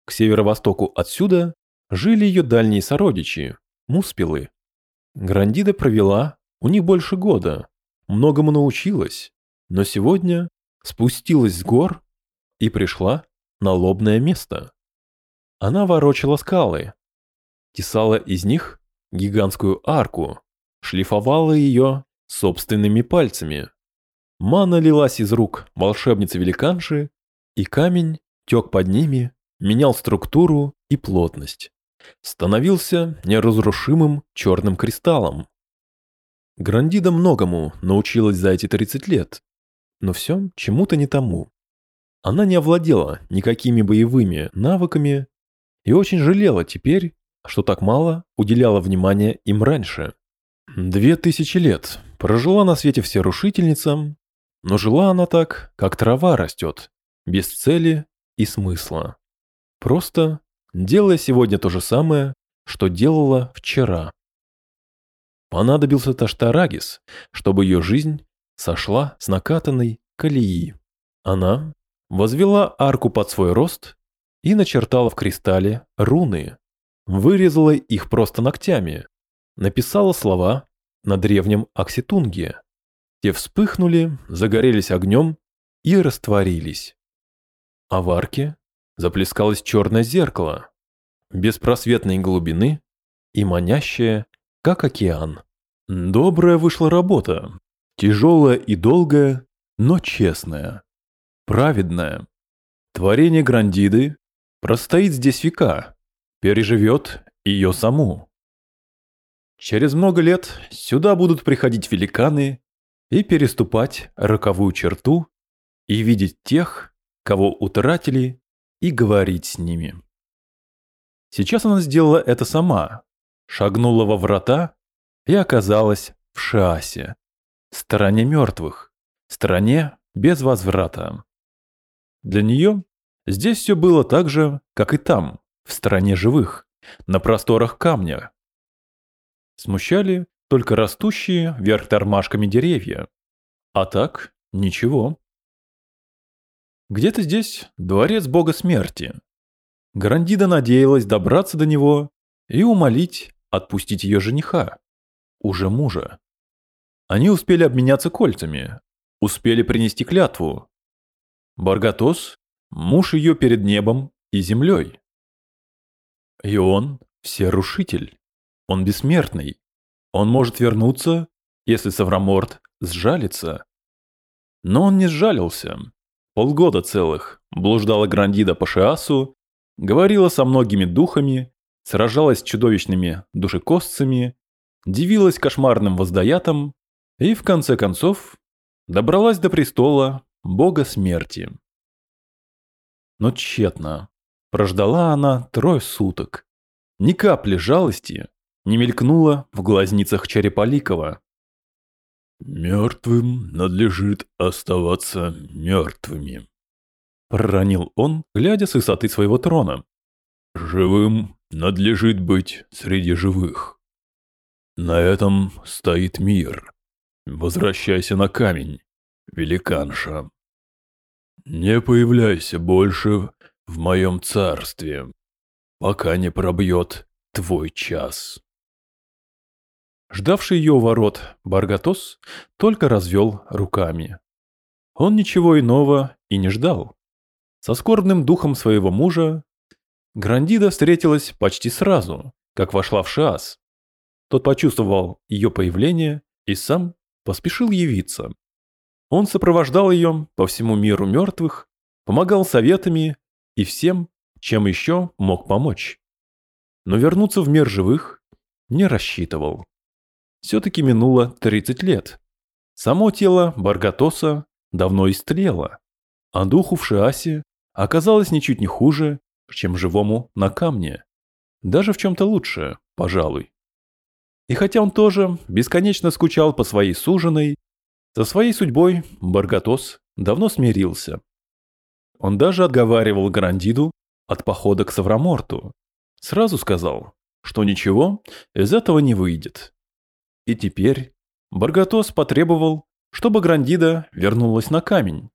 К северо-востоку отсюда жили ее дальние сородичи, муспелы. Грандида провела у них больше года, многому научилась, но сегодня спустилась с гор и пришла на лобное место. Она ворочала скалы, тесала из них гигантскую арку, шлифовала ее собственными пальцами. Мана лилась из рук волшебницы-великанши, и камень тек под ними, менял структуру и плотность. Становился неразрушимым черным кристаллом. Грандида многому научилась за эти 30 лет, но все чему-то не тому. Она не овладела никакими боевыми навыками и очень жалела теперь, что так мало уделяла внимания им раньше. Две тысячи лет прожила на свете всерушительница, но жила она так, как трава растет, без цели и смысла. Просто делая сегодня то же самое, что делала вчера. Понадобился Таштарагис, чтобы ее жизнь сошла с накатанной колеи. Она возвела арку под свой рост и начертала в кристалле руны, вырезала их просто ногтями, написала слова на древнем окситунге. Те вспыхнули, загорелись огнем и растворились. А в арке заплескалось черное зеркало, беспросветной глубины и манящее, как океан. Добрая вышла работа, тяжелая и долгая, но честная, праведная. Творение Грандиды простоит здесь века, переживет ее саму. Через много лет сюда будут приходить великаны и переступать роковую черту и видеть тех, кого утратили, и говорить с ними. Сейчас она сделала это сама, шагнула во врата и оказалась в Шаасе, стороне мертвых, стороне без возврата. Для нее здесь все было так же, как и там, в стороне живых, на просторах камня, Смущали только растущие вверх тормашками деревья. А так ничего. Где-то здесь дворец бога смерти. Грандида надеялась добраться до него и умолить отпустить ее жениха, уже мужа. Они успели обменяться кольцами, успели принести клятву. Баргатос – муж ее перед небом и землей. И он – всерушитель. Он бессмертный. Он может вернуться, если Савраморт сжалится. Но он не сжалился. Полгода целых блуждала Грандида по Шиасу, говорила со многими духами, сражалась с чудовищными душекосцами, дивилась кошмарным воздаятам и, в конце концов, добралась до престола бога смерти. Но тщетно. Прождала она трое суток. Ни капли жалости, не мелькнуло в глазницах Череполикова. «Мертвым надлежит оставаться мертвыми», — проронил он, глядя с высоты своего трона. «Живым надлежит быть среди живых. На этом стоит мир. Возвращайся на камень, великанша. Не появляйся больше в моем царстве, пока не пробьет твой час». Ждавший ее ворот Баргатос только развел руками. Он ничего иного и не ждал. Со скорбным духом своего мужа Грандида встретилась почти сразу, как вошла в Шиас. Тот почувствовал ее появление и сам поспешил явиться. Он сопровождал ее по всему миру мертвых, помогал советами и всем, чем еще мог помочь. Но вернуться в мир живых не рассчитывал все-таки минуло 30 лет. Само тело Баргатоса давно истлело, а духу в Шиасе оказалось ничуть не хуже, чем живому на камне. Даже в чем-то лучше, пожалуй. И хотя он тоже бесконечно скучал по своей суженой, со своей судьбой Баргатос давно смирился. Он даже отговаривал Грандиду от похода к Савраморту. Сразу сказал, что ничего из этого не выйдет. И теперь Баргатос потребовал, чтобы Грандида вернулась на камень.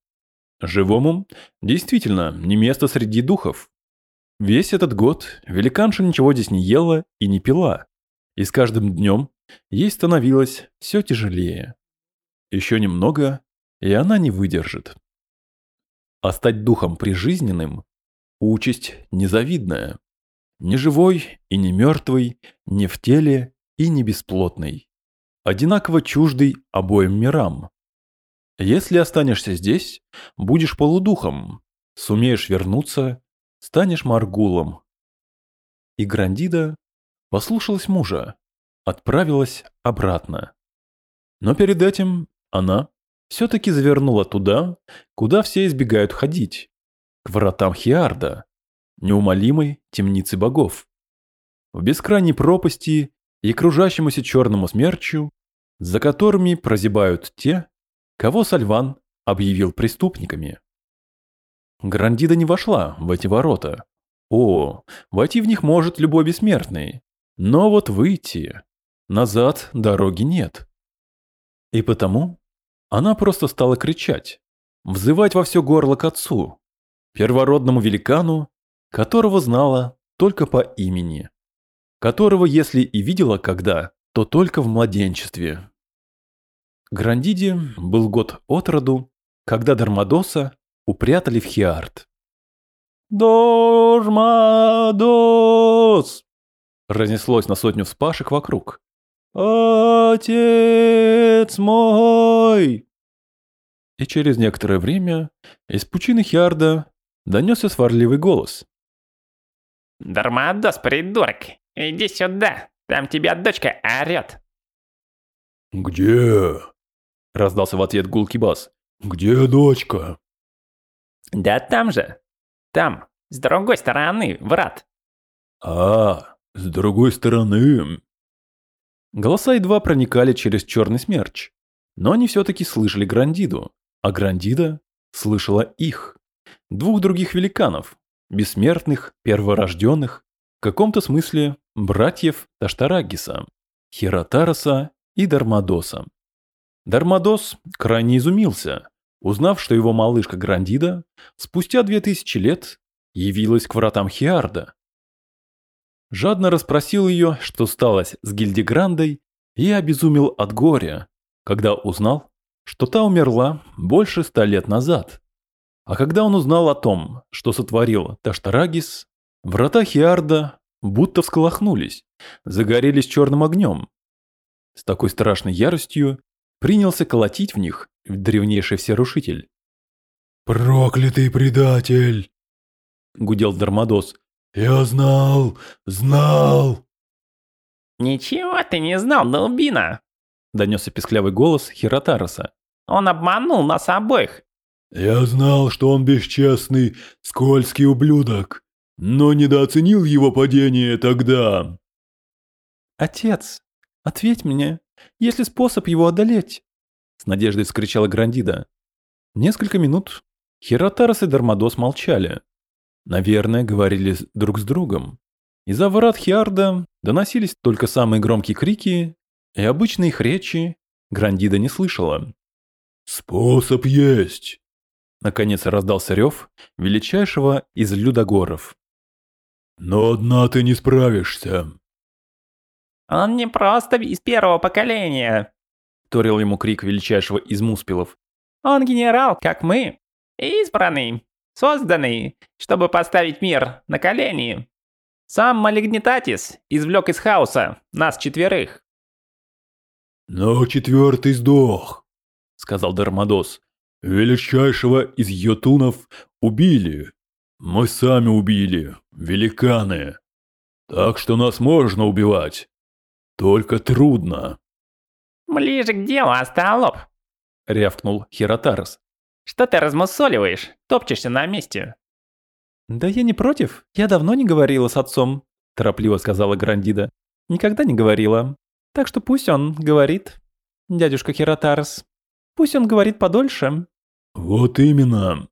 Живому действительно не место среди духов. Весь этот год великанша ничего здесь не ела и не пила, и с каждым днем ей становилось все тяжелее. Еще немного, и она не выдержит. А стать духом прижизненным – участь незавидная. Не живой и не мертвый, не в теле и не бесплотный. Одинаково чуждый обоим мирам. Если останешься здесь, будешь полудухом. Сумеешь вернуться, станешь Маргулом. И Грандида послушалась мужа, отправилась обратно. Но перед этим она все-таки завернула туда, куда все избегают ходить, к вратам Хиарда, неумолимой темницы богов. В бескрайней пропасти и кружащемуся черному смерчу, за которыми прозябают те, кого Сальван объявил преступниками. Грандида не вошла в эти ворота. О, войти в них может любой бессмертный. Но вот выйти... Назад дороги нет. И потому она просто стала кричать, взывать во все горло к отцу, первородному великану, которого знала только по имени, которого, если и видела когда, то только в младенчестве. Грандиде был год от роду, когда Дармадоса упрятали в Хиарт. «Дормадос!» разнеслось на сотню вспашек вокруг. «Отец мой!» И через некоторое время из пучины Хиарда донесся сварливый голос. «Дармадос, придурок, иди сюда, там тебя дочка орёт!» «Где?» — раздался в ответ гулкий бас. «Где дочка?» «Да там же. Там, с другой стороны, врат». «А, с другой стороны...» Голоса едва проникали через черный смерч, но они все-таки слышали Грандиду, а Грандида слышала их, двух других великанов, бессмертных, перворожденных, в каком-то смысле братьев Таштарагиса, Хиротараса и Дармадоса. Дармадос крайне изумился, узнав, что его малышка Грандида спустя две тысячи лет явилась к вратам Хиарда. Жадно расспросил ее, что сталось с Гильдеграндой, и обезумел от горя, когда узнал, что та умерла больше ста лет назад. А когда он узнал о том, что сотворил Таштарагис, врата Хиарда будто всколохнулись, загорелись черным огнем. С такой страшной яростью принялся колотить в них древнейший всерушитель. «Проклятый предатель!» — гудел Дармадос. «Я знал, знал!» «Ничего ты не знал, Долбина!» — донесся песклявый голос Хиротароса. «Он обманул нас обоих!» «Я знал, что он бесчестный, скользкий ублюдок, но недооценил его падение тогда!» «Отец, ответь мне, есть ли способ его одолеть?» С надеждой вскричала Грандида. Несколько минут Хиротарос и Дармадос молчали. Наверное, говорили друг с другом. Из-за ворот Хиарда доносились только самые громкие крики, и обычные их речи Грандида не слышала. «Способ есть!» Наконец раздался рев величайшего из людогоров. «Но одна ты не справишься!» «Он не просто из первого поколения!» Торил ему крик величайшего из муспелов. «Он генерал, как мы, избранный, созданный, чтобы поставить мир на колени. Сам Малигнитатис извлек из хаоса нас четверых». «Но четвертый сдох», — сказал Дармадос. «Величайшего из йотунов убили. Мы сами убили, великаны. Так что нас можно убивать. Только трудно». «Ближе к делу, остолоп!» — рявкнул Хиротарос. «Что ты размусоливаешь? Топчешься на месте!» «Да я не против. Я давно не говорила с отцом», — торопливо сказала Грандида. «Никогда не говорила. Так что пусть он говорит, дядюшка Хиротарес. Пусть он говорит подольше. Вот именно,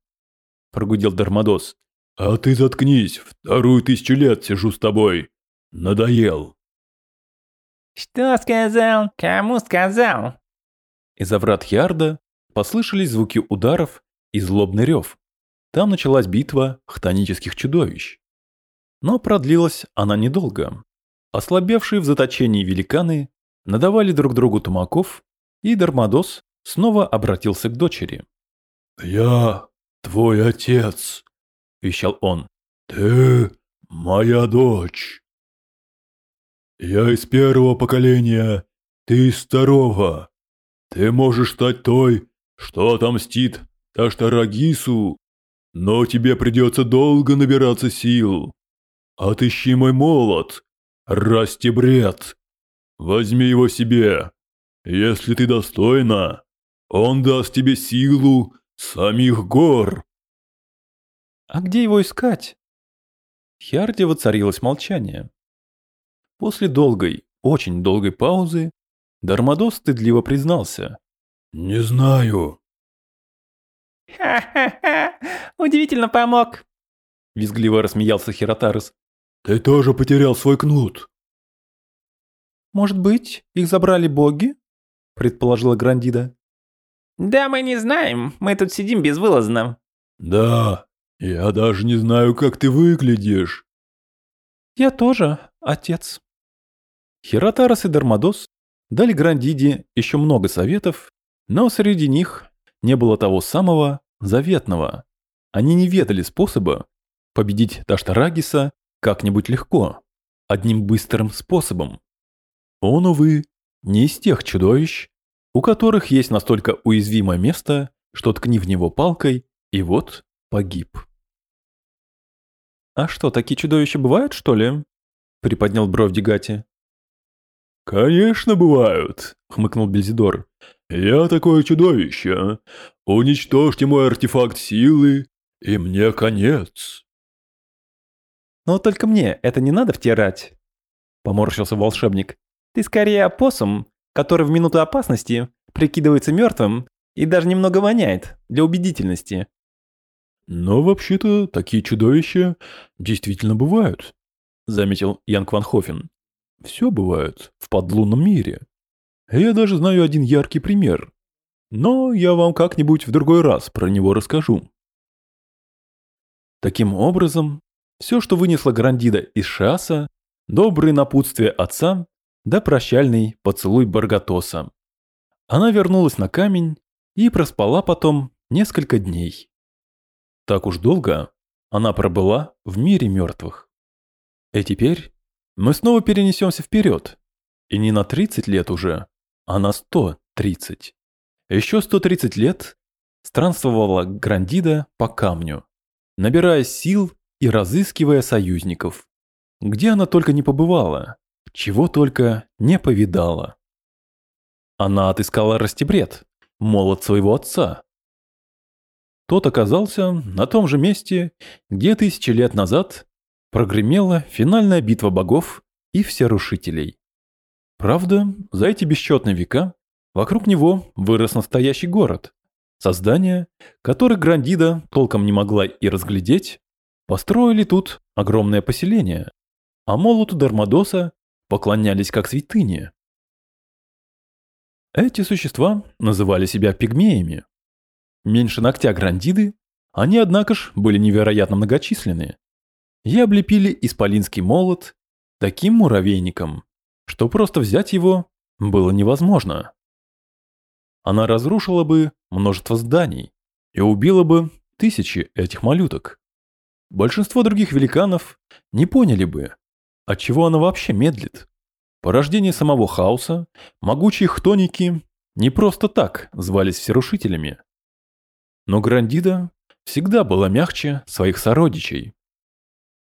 Прогудел Дармадос. А ты заткнись, вторую тысячу лет сижу с тобой. Надоел. Что сказал? Кому сказал? Из врат Ярда послышались звуки ударов и злобный рев. Там началась битва хтонических чудовищ. Но продлилась она недолго. Ослабевшие в заточении великаны надавали друг другу тумаков, и Дармадос снова обратился к дочери. Я твой отец, – вещал он. ты моя дочь. Я из первого поколения, ты из второго. Ты можешь стать той, что отомстит Таштарагису, но тебе придется долго набираться сил. Отыщи мой молот, Растебред. Возьми его себе. Если ты достойна, он даст тебе силу самих гор. А где его искать? В Хярде воцарилось молчание. После долгой, очень долгой паузы Дармадос стыдливо признался. Не знаю. Ха-ха-ха, удивительно помог. Визгливо рассмеялся Хиротарес. Ты тоже потерял свой кнут. Может быть, их забрали боги? Предположила Грандида. Да мы не знаем, мы тут сидим безвылазно. Да, я даже не знаю, как ты выглядишь. Я тоже, отец. Хиротарес и Дармадос дали Грандиде еще много советов, но среди них не было того самого заветного. Они не ведали способа победить Таштарагиса как-нибудь легко, одним быстрым способом. Он, увы, не из тех чудовищ, у которых есть настолько уязвимое место, что ткни в него палкой, и вот погиб. «А что, такие чудовища бывают, что ли?» — приподнял бровь Дегати. «Конечно бывают», — хмыкнул Бельзидор. «Я такое чудовище. Уничтожьте мой артефакт силы, и мне конец». «Но только мне это не надо втирать», — поморщился волшебник. «Ты скорее опоссум, который в минуту опасности прикидывается мертвым и даже немного воняет для убедительности». «Но вообще-то такие чудовища действительно бывают», — заметил Янг Ван Хофен. «Все бывает в подлунном мире. Я даже знаю один яркий пример. Но я вам как-нибудь в другой раз про него расскажу». Таким образом, все, что вынесла Грандида из Шаса, добрые напутствия отца, да прощальный поцелуй Баргатоса. Она вернулась на камень и проспала потом несколько дней. Так уж долго она пробыла в мире мертвых. И теперь мы снова перенесемся вперед. И не на 30 лет уже, а на 130. Еще 130 лет странствовала Грандида по камню, набирая сил и разыскивая союзников. Где она только не побывала, чего только не повидала. Она отыскала Растебред, молот своего отца. Тот оказался на том же месте, где тысячи лет назад прогремела финальная битва богов и всерушителей. Правда, за эти бесчетные века вокруг него вырос настоящий город. Создание, которое Грандида толком не могла и разглядеть, Построили тут огромное поселение, а молоту Дармадоса поклонялись как святыне. Эти существа называли себя пигмеями. Меньше ногтя Грандиды, они, однако ж, были невероятно многочисленны. И облепили исполинский молот таким муравейником, что просто взять его было невозможно. Она разрушила бы множество зданий и убила бы тысячи этих малюток. Большинство других великанов не поняли бы, отчего она вообще медлит. Порождение самого хаоса, могучие хтоники не просто так звались всерушителями. Но Грандида всегда была мягче своих сородичей.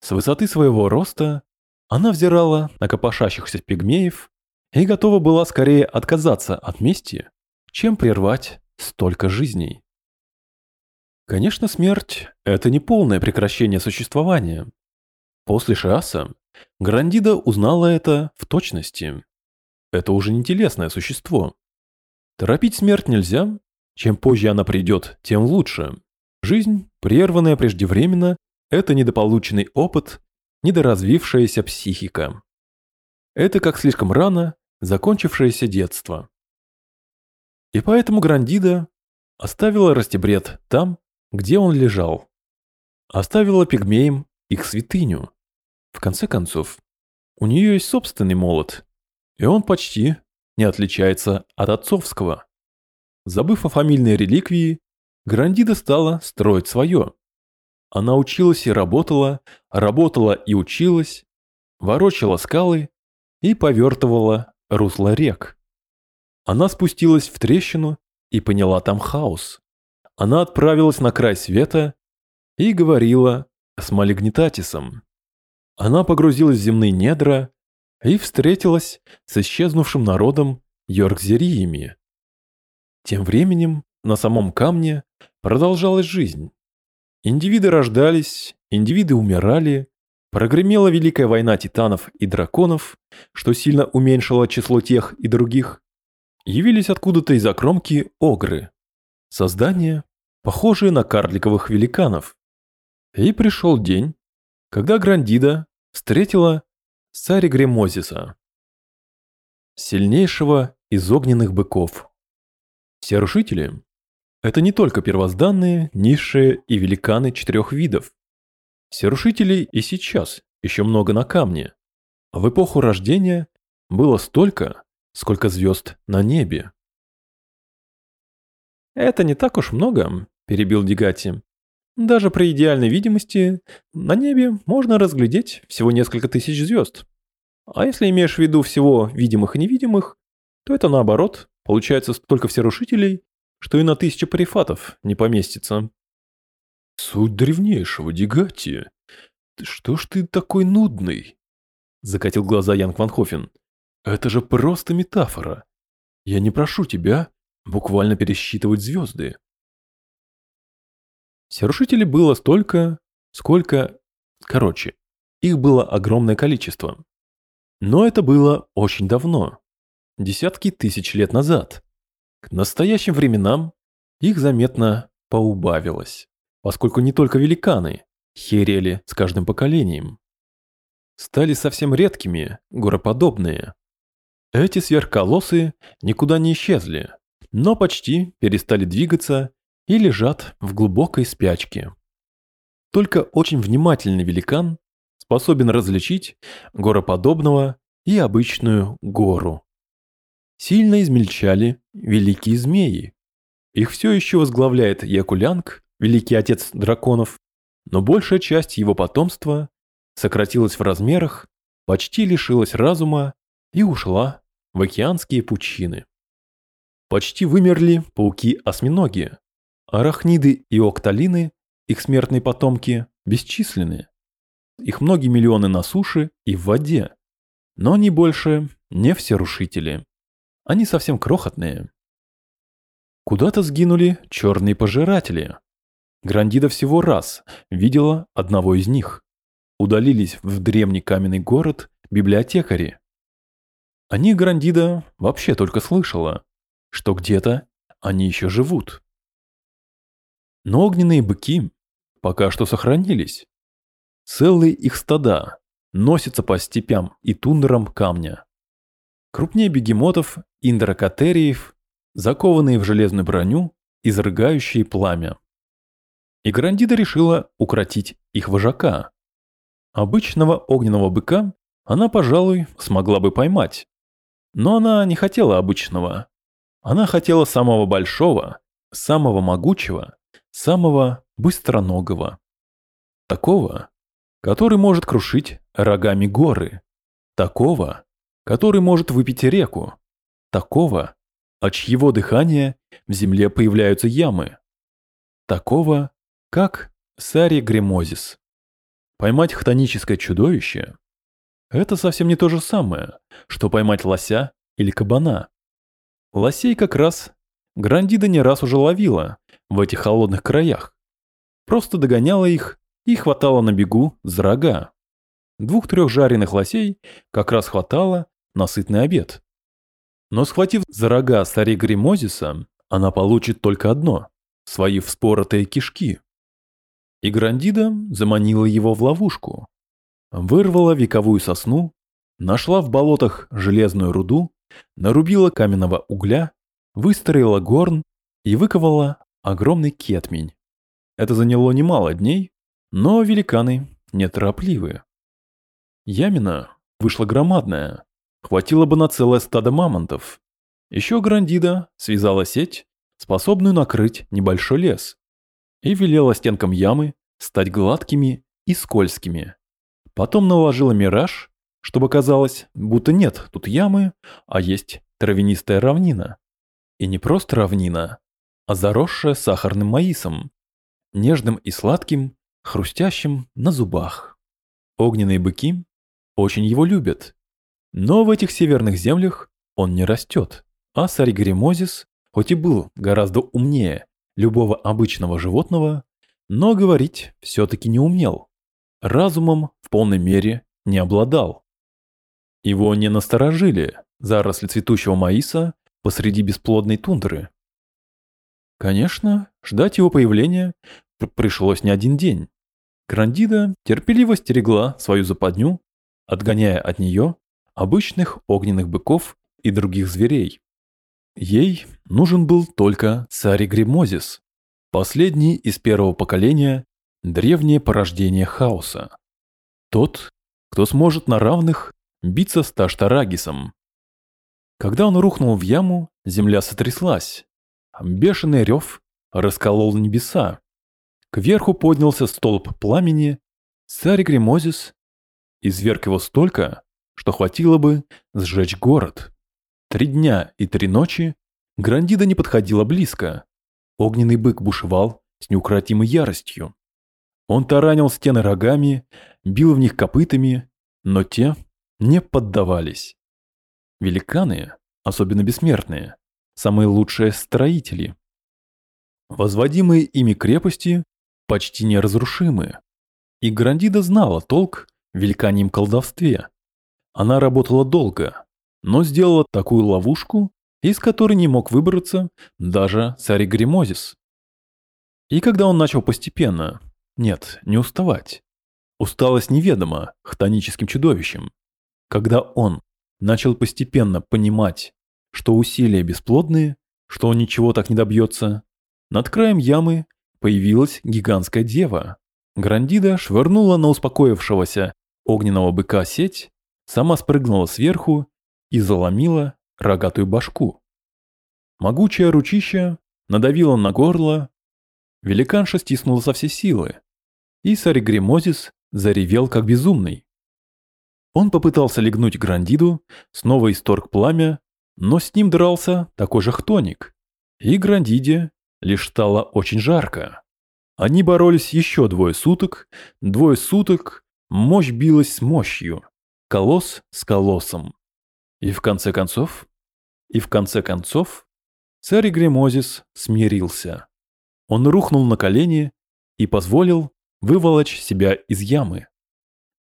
С высоты своего роста она взирала на копошащихся пигмеев и готова была скорее отказаться от мести, чем прервать столько жизней. Конечно, смерть – это не полное прекращение существования. После Шиаса Грандида узнала это в точности. это уже не телесное существо. Торопить смерть нельзя. Чем позже она придет, тем лучше. Жизнь, прерванная преждевременно, это недополученный опыт, недоразвившаяся психика. Это как слишком рано закончившееся детство. И поэтому Грандида оставила Растебред там, где он лежал. Оставила пигмеям их святыню. В конце концов, у нее есть собственный молот, и он почти не отличается от отцовского. Забыв о фамильной реликвии, Грандида стала строить свое. Она училась и работала, работала и училась, ворочала скалы и повертывала русло рек. Она спустилась в трещину и поняла там хаос. Она отправилась на край света и говорила с Малигнитатисом. Она погрузилась в земные недра и встретилась с исчезнувшим народом Йоркзериями. Тем временем на самом камне продолжалась жизнь. Индивиды рождались, индивиды умирали, прогремела Великая война титанов и драконов, что сильно уменьшило число тех и других. Явились откуда-то из окромки огры, создания, похожие на карликовых великанов. И пришел день, когда Грандида встретила Сари Гремозиса, сильнейшего из огненных быков. Все рушители – это не только первозданные, низшие и великаны четырех видов. Все рушителей и сейчас еще много на камне. В эпоху рождения было столько, сколько звезд на небе. «Это не так уж много», – перебил Дигати. Даже при идеальной видимости на небе можно разглядеть всего несколько тысяч звезд. А если имеешь в виду всего видимых и невидимых, то это наоборот, получается столько всерушителей, что и на тысячу парифатов не поместится. Суть древнейшего, Дигати. Что ж ты такой нудный? Закатил глаза Янг Ван Хофен. Это же просто метафора. Я не прошу тебя буквально пересчитывать звезды. Сирушителей было столько, сколько... Короче, их было огромное количество. Но это было очень давно. Десятки тысяч лет назад. К настоящим временам их заметно поубавилось, поскольку не только великаны херели с каждым поколением. Стали совсем редкими, гороподобные. Эти сверхколоссы никуда не исчезли, но почти перестали двигаться и лежат в глубокой спячке. Только очень внимательный великан способен различить гороподобного и обычную гору. Сильно измельчали великие змеи. Их все еще возглавляет Якулянг, великий отец драконов, но большая часть его потомства сократилась в размерах, почти лишилась разума и ушла в океанские пучины. Почти вымерли пауки-осьминоги, Арахниды и окталины, их смертные потомки, бесчисленны. Их многие миллионы на суше и в воде. Но они больше не всерушители. Они совсем крохотные. Куда-то сгинули черные пожиратели. Грандида всего раз видела одного из них. Удалились в древний каменный город библиотекари. О них Грандида вообще только слышала, что где-то они еще живут. Но огненные быки пока что сохранились. Целые их стада носятся по степям и тундрам камня. Крупнее бегемотов и индракотериев, закованные в железную броню, изрыгающие пламя. И Грандида решила укротить их вожака. Обычного огненного быка она, пожалуй, смогла бы поймать. Но она не хотела обычного. Она хотела самого большого, самого могучего самого быстроногого. Такого, который может крушить рогами горы. Такого, который может выпить реку. Такого, от чьего дыхания в земле появляются ямы. Такого, как Сари Гремозис. Поймать хтоническое чудовище – это совсем не то же самое, что поймать лося или кабана. Лосей как раз Грандида не раз уже ловила в этих холодных краях. Просто догоняла их и хватала на бегу за рога. Двух-трех жареных лосей как раз хватало на сытный обед. Но схватив за рога царя Гримозиса, она получит только одно – свои вспоротые кишки. И Грандида заманила его в ловушку. Вырвала вековую сосну, нашла в болотах железную руду, нарубила каменного угля, выстроила горн и выковала огромный кетмень. Это заняло немало дней, но великаны неторопливы. Ямина вышла громадная, хватило бы на целое стадо мамонтов. Еще Грандида связала сеть, способную накрыть небольшой лес, и велела стенкам ямы стать гладкими и скользкими. Потом наложила мираж, чтобы казалось, будто нет тут ямы, а есть травянистая равнина. И не просто равнина, а заросшая сахарным маисом, нежным и сладким, хрустящим на зубах. Огненные быки очень его любят, но в этих северных землях он не растет, а Саригримозис, хоть и был гораздо умнее любого обычного животного, но говорить все-таки не умел. Разумом в полной мере не обладал. Его не насторожили заросли цветущего маиса посреди бесплодной тундры. Конечно, ждать его появления пришлось не один день. Грандида терпеливо стерегла свою западню, отгоняя от нее обычных огненных быков и других зверей. Ей нужен был только царь Гримозис, последний из первого поколения, древнее порождение хаоса. Тот, кто сможет на равных биться с Таштарагисом. Когда он рухнул в яму, земля сотряслась. Бешеный рев расколол небеса. Кверху поднялся столб пламени, царь Гримозис изверг его столько, что хватило бы сжечь город. Три дня и три ночи Грандида не подходила близко. Огненный бык бушевал с неукротимой яростью. Он таранил стены рогами, бил в них копытами, но те не поддавались. Великаны, особенно бессмертные, самые лучшие строители. Возводимые ими крепости почти неразрушимы. И Грандида знала толк в великаньем колдовстве. Она работала долго, но сделала такую ловушку, из которой не мог выбраться даже царь Гримозис. И когда он начал постепенно, нет, не уставать, усталость неведома хтоническим чудовищем, когда он начал постепенно понимать, что усилия бесплодные, что он ничего так не добьется, над краем ямы появилась гигантская дева. Грандида швырнула на успокоившегося огненного быка сеть, сама спрыгнула сверху и заломила рогатую башку. Могучее ручище надавило на горло, великанша стиснула со всей силы, и Саригримозис заревел как безумный. Он попытался легнуть Грандиду, снова исторг пламя, но с ним дрался такой же хтоник, и Грандиде лишь стало очень жарко. Они боролись еще двое суток, двое суток, мощь билась с мощью, колосс с колоссом. И в конце концов, и в конце концов, царь Гремозис смирился. Он рухнул на колени и позволил выволочь себя из ямы.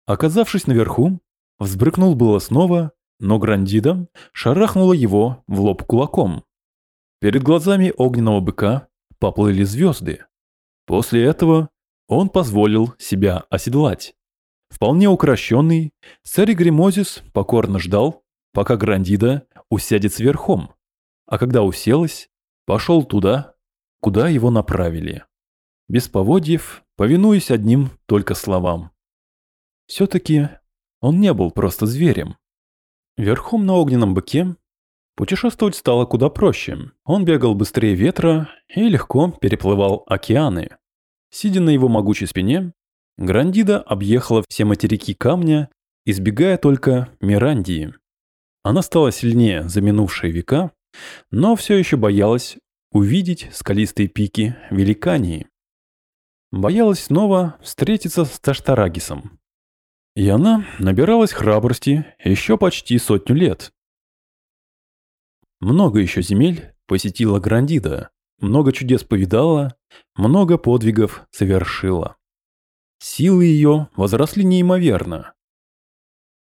Оказавшись наверху, взбрыкнул было снова, но Грандида шарахнула его в лоб кулаком. Перед глазами огненного быка поплыли звезды. После этого он позволил себя оседлать. Вполне укращенный, царь Гримозис покорно ждал, пока Грандида усядет верхом, а когда уселась, пошел туда, куда его направили. Без поводьев, повинуясь одним только словам. Все-таки он не был просто зверем. Верхом на огненном быке Путешествовать стало куда проще. Он бегал быстрее ветра и легко переплывал океаны. Сидя на его могучей спине, Грандида объехала все материки камня, избегая только Мирандии. Она стала сильнее за минувшие века, но все еще боялась увидеть скалистые пики Великании. Боялась снова встретиться с Таштарагисом. И она набиралась храбрости еще почти сотню лет, много еще земель посетила Грандида, много чудес повидала, много подвигов совершила. Силы ее возросли неимоверно.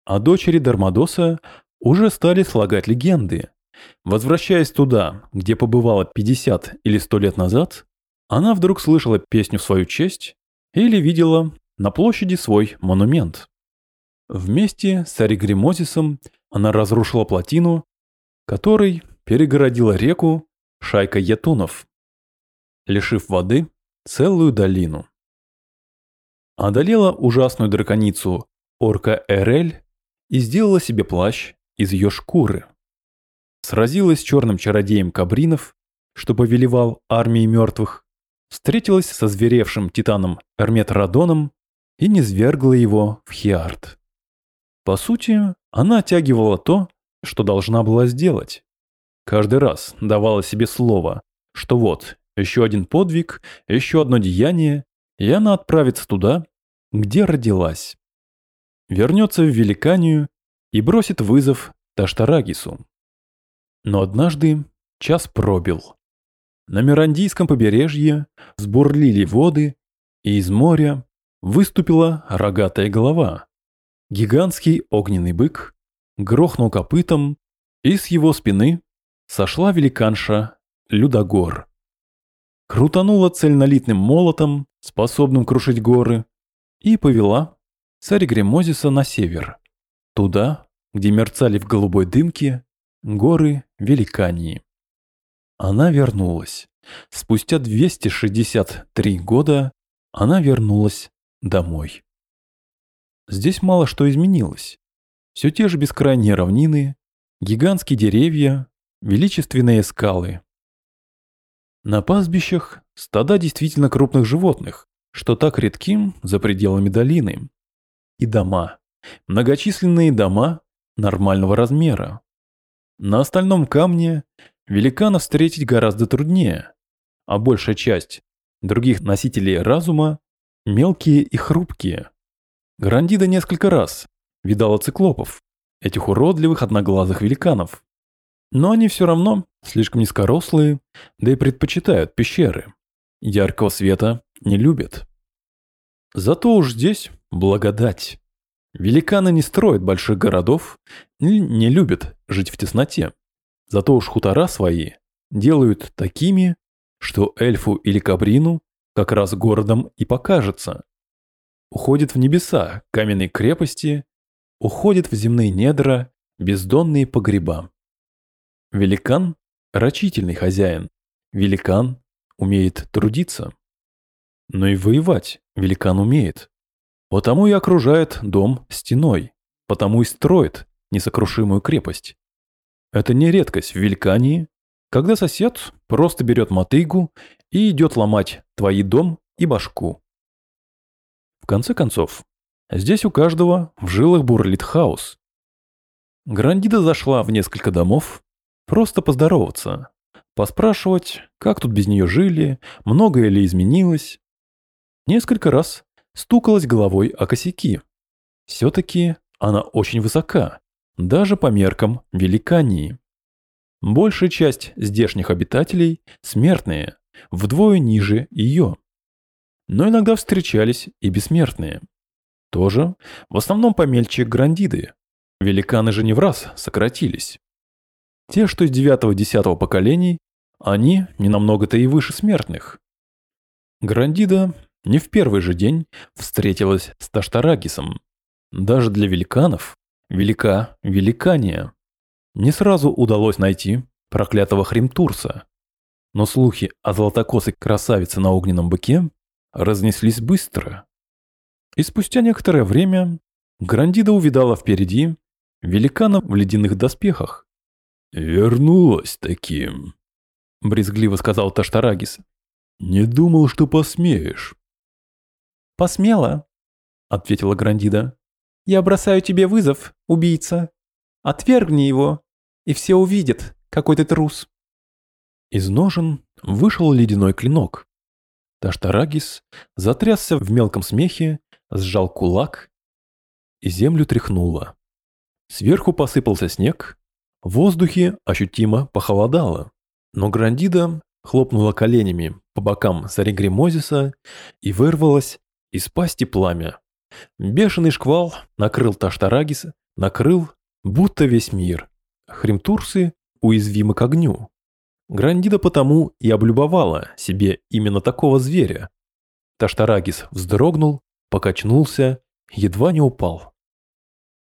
А дочери Дармадоса уже стали слагать легенды, Возвращаясь туда, где побывала 50 или 100 лет назад, она вдруг слышала песню в свою честь или видела на площади свой монумент. Вместе с Оригримозисом она разрушила плотину, которой перегородила реку шайка етунов, лишив воды целую долину. Одолела ужасную драконицу орка Эрель и сделала себе плащ из ее шкуры. Сразилась с черным чародеем Кабринов, что повелевал армией мертвых, встретилась со зверевшим титаном Эрметрадоном и низвергла его в Хиарт. По сути, она оттягивала то, что должна была сделать. Каждый раз давала себе слово, что вот, еще один подвиг, еще одно деяние, и она отправится туда, где родилась. Вернется в Великанию и бросит вызов Таштарагису. Но однажды час пробил. На Мирандийском побережье взбурлили воды, и из моря выступила рогатая голова. Гигантский огненный бык грохнул копытом, и с его спины сошла великанша Людогор. Крутанула цельнолитным молотом, способным крушить горы, и повела царь Гремозиса на север, туда, где мерцали в голубой дымке горы Великании. Она вернулась. Спустя 263 года она вернулась домой. Здесь мало что изменилось. Все те же бескрайние равнины, гигантские деревья, величественные скалы. На пастбищах стада действительно крупных животных, что так редки за пределами долины. И дома. Многочисленные дома нормального размера. На остальном камне великана встретить гораздо труднее, а большая часть других носителей разума мелкие и хрупкие. Грандида несколько раз видала циклопов, этих уродливых одноглазых великанов. Но они все равно слишком низкорослые, да и предпочитают пещеры. Яркого света не любят. Зато уж здесь благодать. Великаны не строят больших городов не любят жить в тесноте. Зато уж хутора свои делают такими, что эльфу или кабрину как раз городом и покажется. Уходит в небеса каменной крепости, уходит в земные недра бездонные погреба. Великан – рачительный хозяин, великан умеет трудиться. Но и воевать великан умеет. Потому и окружает дом стеной, потому и строит несокрушимую крепость. Это не редкость в Великании, когда сосед просто берет мотыгу и идет ломать твои дом и башку. В конце концов, здесь у каждого в жилах бурлит хаос. Грандида зашла в несколько домов, просто поздороваться, поспрашивать, как тут без нее жили, многое ли изменилось. Несколько раз стукалась головой о косяки. Все-таки она очень высока, даже по меркам Великании. Большая часть здешних обитателей смертные, вдвое ниже ее. Но иногда встречались и бессмертные. Тоже, в основном помельче грандиды. Великаны же не в раз сократились. Те, что из девятого-десятого поколений, они не намного-то и выше смертных. Грандида не в первый же день встретилась с Таштарагисом. Даже для великанов велика великания. Не сразу удалось найти проклятого Хримтурса. Но слухи о золотокосой красавице на огненном быке разнеслись быстро. И спустя некоторое время Грандида увидала впереди великана в ледяных доспехах. «Вернулась таким», — брезгливо сказал Таштарагис. «Не думал, что посмеешь». «Посмела», — ответила Грандида. «Я бросаю тебе вызов, убийца. Отвергни его, и все увидят, какой ты трус». Из ножен вышел ледяной клинок. Таштарагис затрясся в мелком смехе, сжал кулак, и землю тряхнуло. Сверху посыпался снег, в воздухе ощутимо похолодало, но Грандида хлопнула коленями по бокам Саригримозиса и вырвалась из пасти пламя. Бешеный шквал накрыл Таштарагис, накрыл будто весь мир. Хримтурсы уязвимы к огню. Грандида потому и облюбовала себе именно такого зверя. Таштарагис вздрогнул, покачнулся, едва не упал.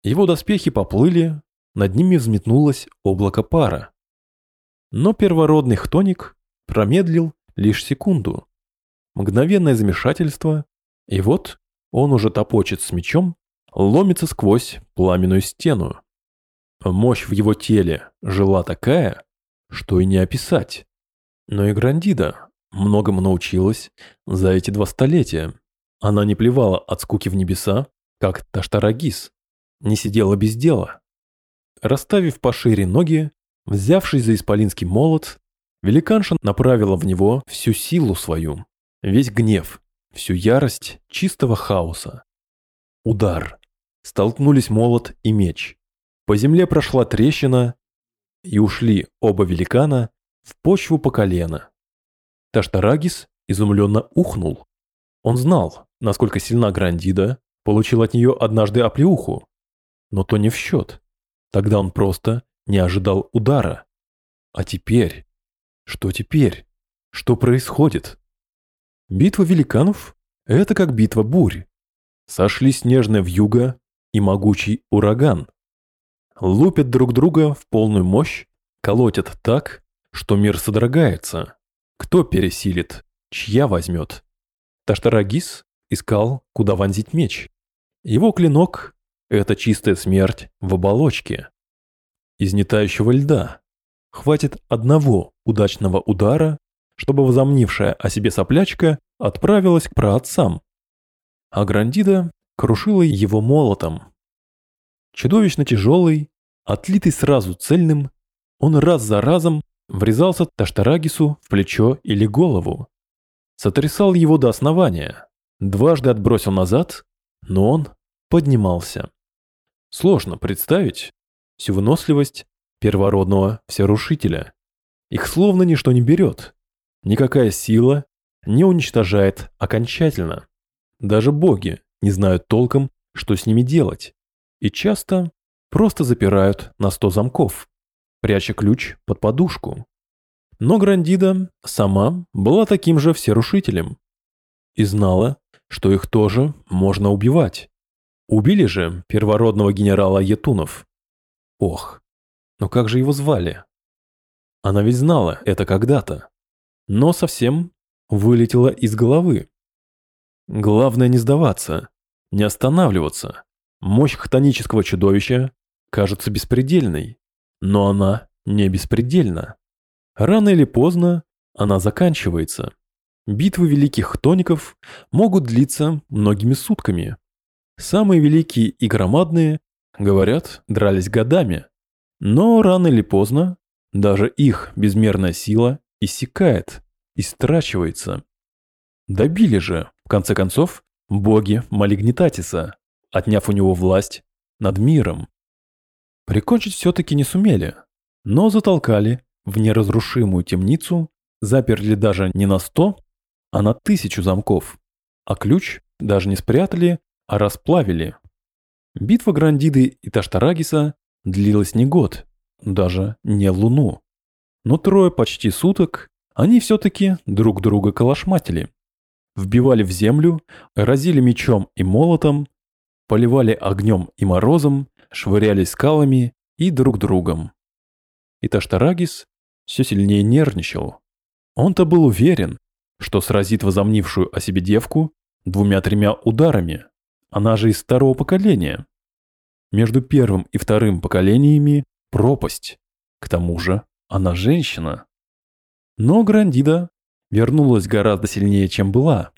Его доспехи поплыли, над ними взметнулось облако пара. Но первородный хтоник промедлил лишь секунду. Мгновенное замешательство, и вот он уже топочет с мечом, ломится сквозь пламенную стену. Мощь в его теле жила такая, что и не описать. Но и Грандида многому научилась за эти два столетия. Она не плевала от скуки в небеса, как Таштарагис, не сидела без дела. Расставив пошире ноги, взявшись за исполинский молот, великанша направила в него всю силу свою, весь гнев, всю ярость чистого хаоса. Удар. Столкнулись молот и меч. По земле прошла трещина, и ушли оба великана в почву по колено. Таштарагис изумленно ухнул. Он знал, насколько сильна Грандида, получил от нее однажды оплеуху. Но то не в счет. Тогда он просто не ожидал удара. А теперь? Что теперь? Что происходит? Битва великанов – это как битва бурь. Сошли снежная вьюга и могучий ураган. Лупят друг друга в полную мощь, колотят так, что мир содрогается. Кто пересилит, чья возьмет? Таштарагис искал, куда вонзить меч. Его клинок – это чистая смерть в оболочке. Из нетающего льда. Хватит одного удачного удара, чтобы возомнившая о себе соплячка отправилась к праотцам. А Грандида крушила его молотом, Чудовищно тяжелый, отлитый сразу цельным, он раз за разом врезался Таштарагису в плечо или голову. Сотрясал его до основания, дважды отбросил назад, но он поднимался. Сложно представить всю выносливость первородного всерушителя. Их словно ничто не берет. Никакая сила не уничтожает окончательно. Даже боги не знают толком, что с ними делать и часто просто запирают на сто замков, пряча ключ под подушку. Но Грандида сама была таким же всерушителем и знала, что их тоже можно убивать. Убили же первородного генерала Етунов. Ох, но как же его звали? Она ведь знала это когда-то, но совсем вылетела из головы. Главное не сдаваться, не останавливаться, Мощь хтонического чудовища кажется беспредельной, но она не беспредельна. Рано или поздно она заканчивается. Битвы великих хтоников могут длиться многими сутками. Самые великие и громадные, говорят, дрались годами. Но рано или поздно даже их безмерная сила иссякает, истрачивается. Добили же, в конце концов, боги Малигнитатиса, отняв у него власть над миром. Прикончить все-таки не сумели, но затолкали в неразрушимую темницу, заперли даже не на сто, а на тысячу замков, а ключ даже не спрятали, а расплавили. Битва Грандиды и Таштарагиса длилась не год, даже не луну. Но трое почти суток они все-таки друг друга калашматили. Вбивали в землю, разили мечом и молотом, поливали огнем и морозом, швыряли скалами и друг другом. И Таштарагис все сильнее нервничал. Он-то был уверен, что сразит возомнившую о себе девку двумя-тремя ударами. Она же из второго поколения. Между первым и вторым поколениями пропасть. К тому же она женщина. Но Грандида вернулась гораздо сильнее, чем была.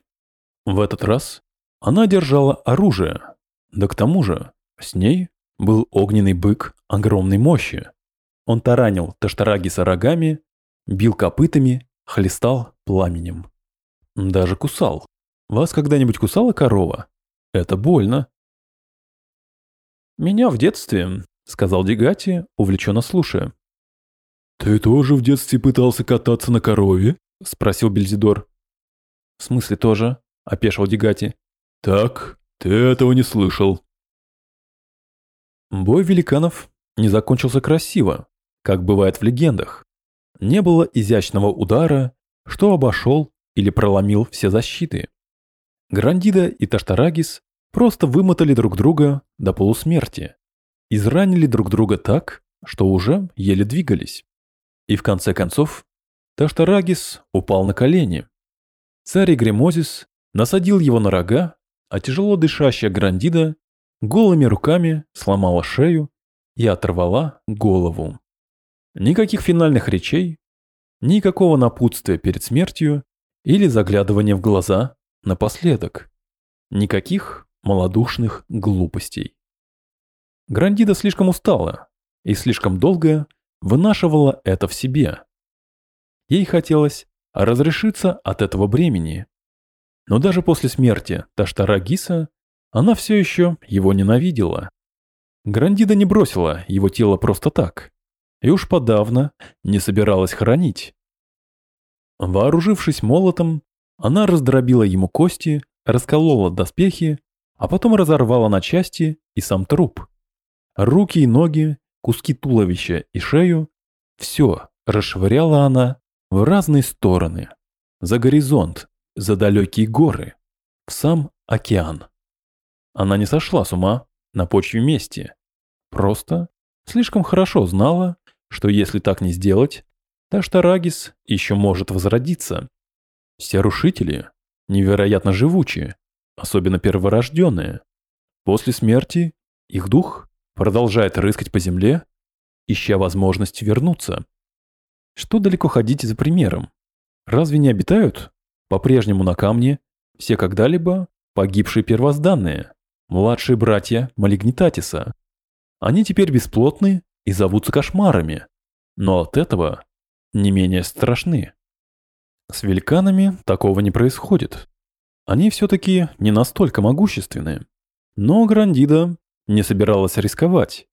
В этот раз она держала оружие, да к тому же, с ней был огненный бык огромной мощи. Он таранил Таштарагиса рогами, бил копытами, хлестал пламенем. Даже кусал. Вас когда-нибудь кусала корова? Это больно. «Меня в детстве», — сказал Дегати, увлеченно слушая. «Ты тоже в детстве пытался кататься на корове?» — спросил Бельзидор. «В смысле тоже?» — опешил Дегати. «Так, ты этого не слышал. Бой великанов не закончился красиво. как бывает в легендах. Не было изящного удара, что обошел или проломил все защиты. Грандида и Таштарагис просто вымотали друг друга до полусмерти. Изранили друг друга так, что уже еле двигались. И в конце концов Таштарагис упал на колени. Царь Гремозис насадил его на рога, а тяжело дышащая Грандида голыми руками сломала шею и оторвала голову. Никаких финальных речей, никакого напутствия перед смертью или заглядывания в глаза напоследок. Никаких малодушных глупостей. Грандида слишком устала и слишком долго вынашивала это в себе. Ей хотелось разрешиться от этого бремени. Но даже после смерти Таштара Гиса она все еще его ненавидела. Грандида не бросила его тело просто так, и уж подавно не собиралась хранить. Вооружившись молотом, она раздробила ему кости, расколола доспехи, а потом разорвала на части и сам труп. Руки и ноги, куски туловища и шею – все расшвыряла она в разные стороны, за горизонт, за далекие горы, в сам океан. Она не сошла с ума на почве мести, просто слишком хорошо знала, что если так не сделать, Таштарагис еще может возродиться. Все рушители невероятно живучие, особенно перворожденные. После смерти их дух продолжает рыскать по земле, ища возможность вернуться. Что далеко ходить за примером? Разве не обитают по-прежнему на камне все когда-либо погибшие первозданные, младшие братья Малигнитатиса? Они теперь бесплотны и зовутся кошмарами, но от этого не менее страшны. С великанами такого не происходит. Они все-таки не настолько могущественны. Но Грандида не собиралась рисковать.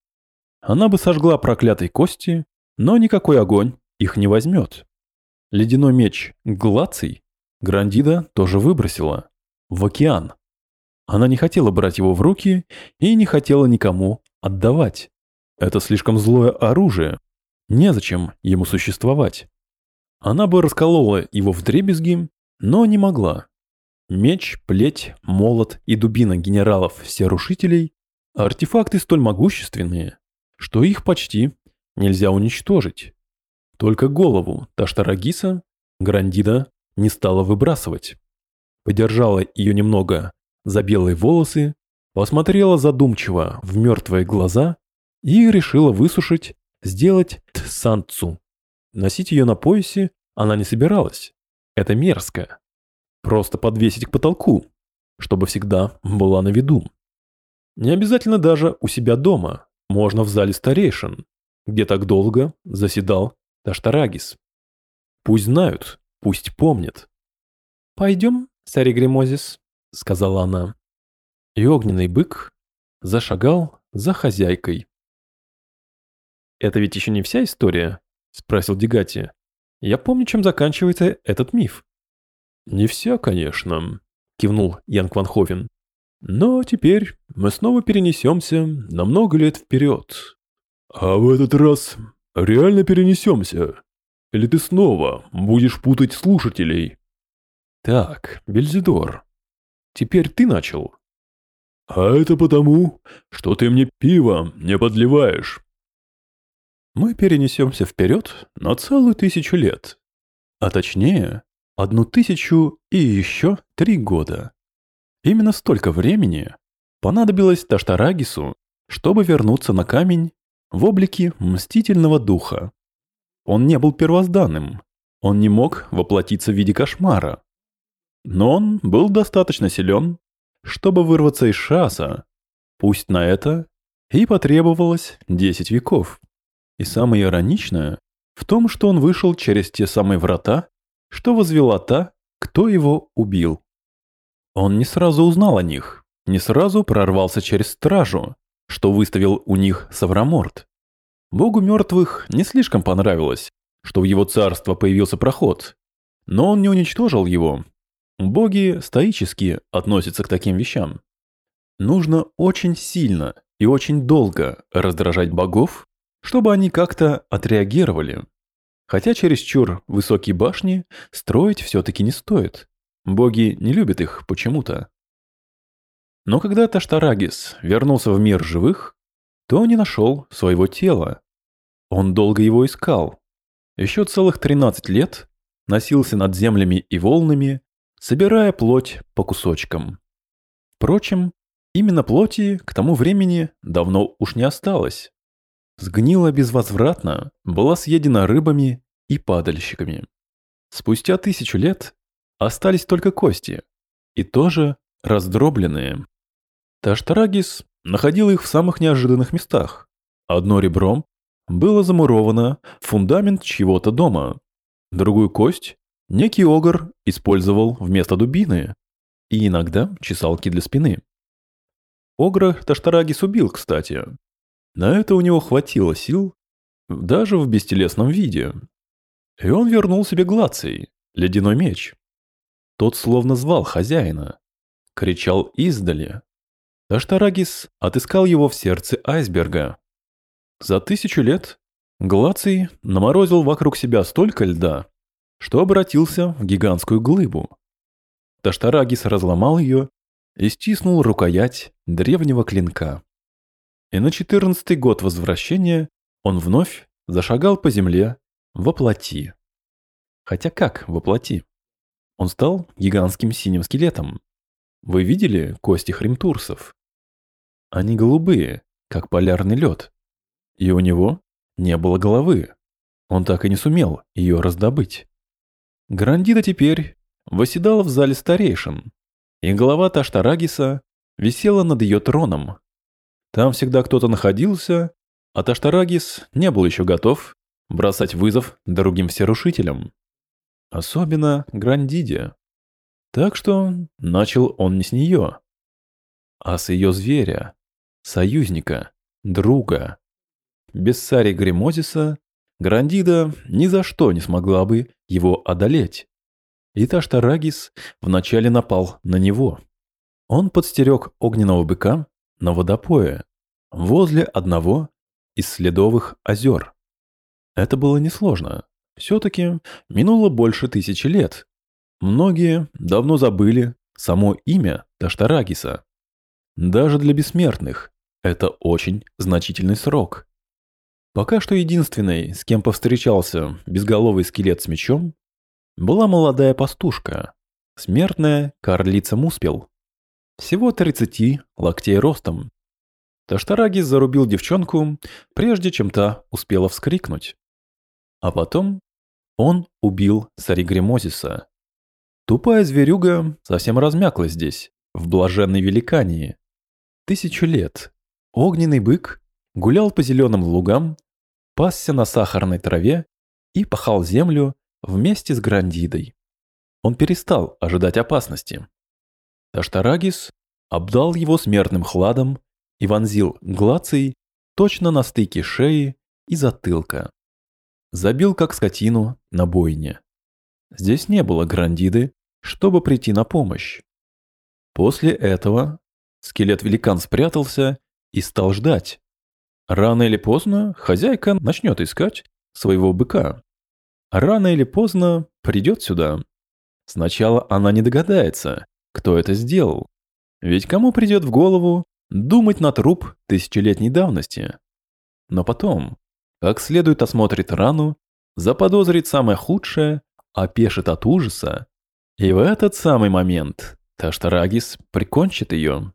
Она бы сожгла проклятые кости, но никакой огонь их не возьмет. Ледяной меч Глаций Грандида тоже выбросила. В океан. Она не хотела брать его в руки и не хотела никому отдавать. Это слишком злое оружие. Незачем ему существовать. Она бы расколола его в дребезги, но не могла. Меч, плеть, молот и дубина генералов-всерушителей – артефакты столь могущественные, что их почти нельзя уничтожить. Только голову Таштарагиса Грандида не стала выбрасывать. Подержала ее немного за белые волосы, посмотрела задумчиво в мертвые глаза и решила высушить, сделать тсанцу. Носить ее на поясе она не собиралась. Это мерзко. Просто подвесить к потолку, чтобы всегда была на виду. Не обязательно даже у себя дома, можно в зале старейшин, где так долго заседал Таштарагис. Пусть знают, пусть помнят. «Пойдем, царь Гремозис», — сказала она. И огненный бык зашагал за хозяйкой. «Это ведь еще не вся история?» — спросил Дегати. «Я помню, чем заканчивается этот миф». «Не вся, конечно», — кивнул Ян Кванховен. «Но теперь мы снова перенесемся на много лет вперед». «А в этот раз реально перенесемся? Или ты снова будешь путать слушателей?» «Так, Бельзидор, теперь ты начал». «А это потому, что ты мне пиво не подливаешь». Мы перенесемся вперед на целую тысячу лет. А точнее, одну тысячу и еще три года. Именно столько времени понадобилось Таштарагису, чтобы вернуться на камень в облике мстительного духа. Он не был первозданным, он не мог воплотиться в виде кошмара. Но он был достаточно силен, чтобы вырваться из шаса, пусть на это и потребовалось 10 веков. И самое ироничное в том, что он вышел через те самые врата, что возвела та, кто его убил. Он не сразу узнал о них, не сразу прорвался через стражу, что выставил у них Савраморт. Богу мертвых не слишком понравилось, что в его царство появился проход, но он не уничтожил его. Боги стоически относятся к таким вещам. Нужно очень сильно и очень долго раздражать богов, чтобы они как-то отреагировали. Хотя чересчур высокие башни строить все-таки не стоит. Боги не любят их почему-то. Но когда Таштарагис вернулся в мир живых, то не нашел своего тела. Он долго его искал. Еще целых 13 лет носился над землями и волнами, собирая плоть по кусочкам. Впрочем, именно плоти к тому времени давно уж не осталось. Сгнила безвозвратно, была съедена рыбами и падальщиками. Спустя тысячу лет остались только кости, и тоже раздробленные. Таштарагис находил их в самых неожиданных местах. Одно ребром было замуровано в фундамент чьего-то дома. Другую кость некий огр использовал вместо дубины и иногда чесалки для спины. Огра Таштарагис убил, кстати. На это у него хватило сил, даже в бестелесном виде. И он вернул себе Глаций, ледяной меч. Тот словно звал хозяина, кричал издали. Таштарагис отыскал его в сердце айсберга. За тысячу лет Глаций наморозил вокруг себя столько льда, что обратился в гигантскую глыбу. Таштарагис разломал ее и стиснул рукоять древнего клинка. И на четырнадцатый год возвращения он вновь зашагал по земле воплоти. Хотя как воплоти? Он стал гигантским синим скелетом. Вы видели кости хримтурсов? Они голубые, как полярный лед. И у него не было головы. Он так и не сумел ее раздобыть. Грандида теперь восседала в зале старейшин, и голова Таштарагиса висела над ее троном. Там всегда кто-то находился, а Таштарагис не был еще готов бросать вызов другим всерушителям. Особенно Грандиде. Так что начал он не с нее, а с ее зверя, союзника, друга. Без Сари Гремозиса Грандида ни за что не смогла бы его одолеть. И Таштарагис вначале напал на него. Он подстерег огненного быка на водопое, возле одного из следовых озер. Это было несложно. Все-таки минуло больше тысячи лет. Многие давно забыли само имя Таштарагиса. Даже для бессмертных это очень значительный срок. Пока что единственной, с кем повстречался безголовый скелет с мечом, была молодая пастушка, смертная карлица Муспел. Всего 30 локтей ростом. Таштарагис зарубил девчонку, прежде чем та успела вскрикнуть. А потом он убил Саригремозиса. Тупая зверюга совсем размякла здесь, в блаженной великании. Тысячу лет. Огненный бык гулял по зеленым лугам, пасся на сахарной траве и пахал землю вместе с Грандидой. Он перестал ожидать опасности. Таштарагис обдал его смертным хладом и вонзил глаций точно на стыке шеи и затылка. Забил как скотину на бойне. Здесь не было Грандиды, чтобы прийти на помощь. После этого скелет-великан спрятался и стал ждать. Рано или поздно хозяйка начнет искать своего быка. Рано или поздно придет сюда. Сначала она не догадается, кто это сделал. Ведь кому придет в голову думать на труп тысячелетней давности? Но потом, как следует осмотрит рану, заподозрит самое худшее, опешит от ужаса, и в этот самый момент Таштарагис прикончит ее.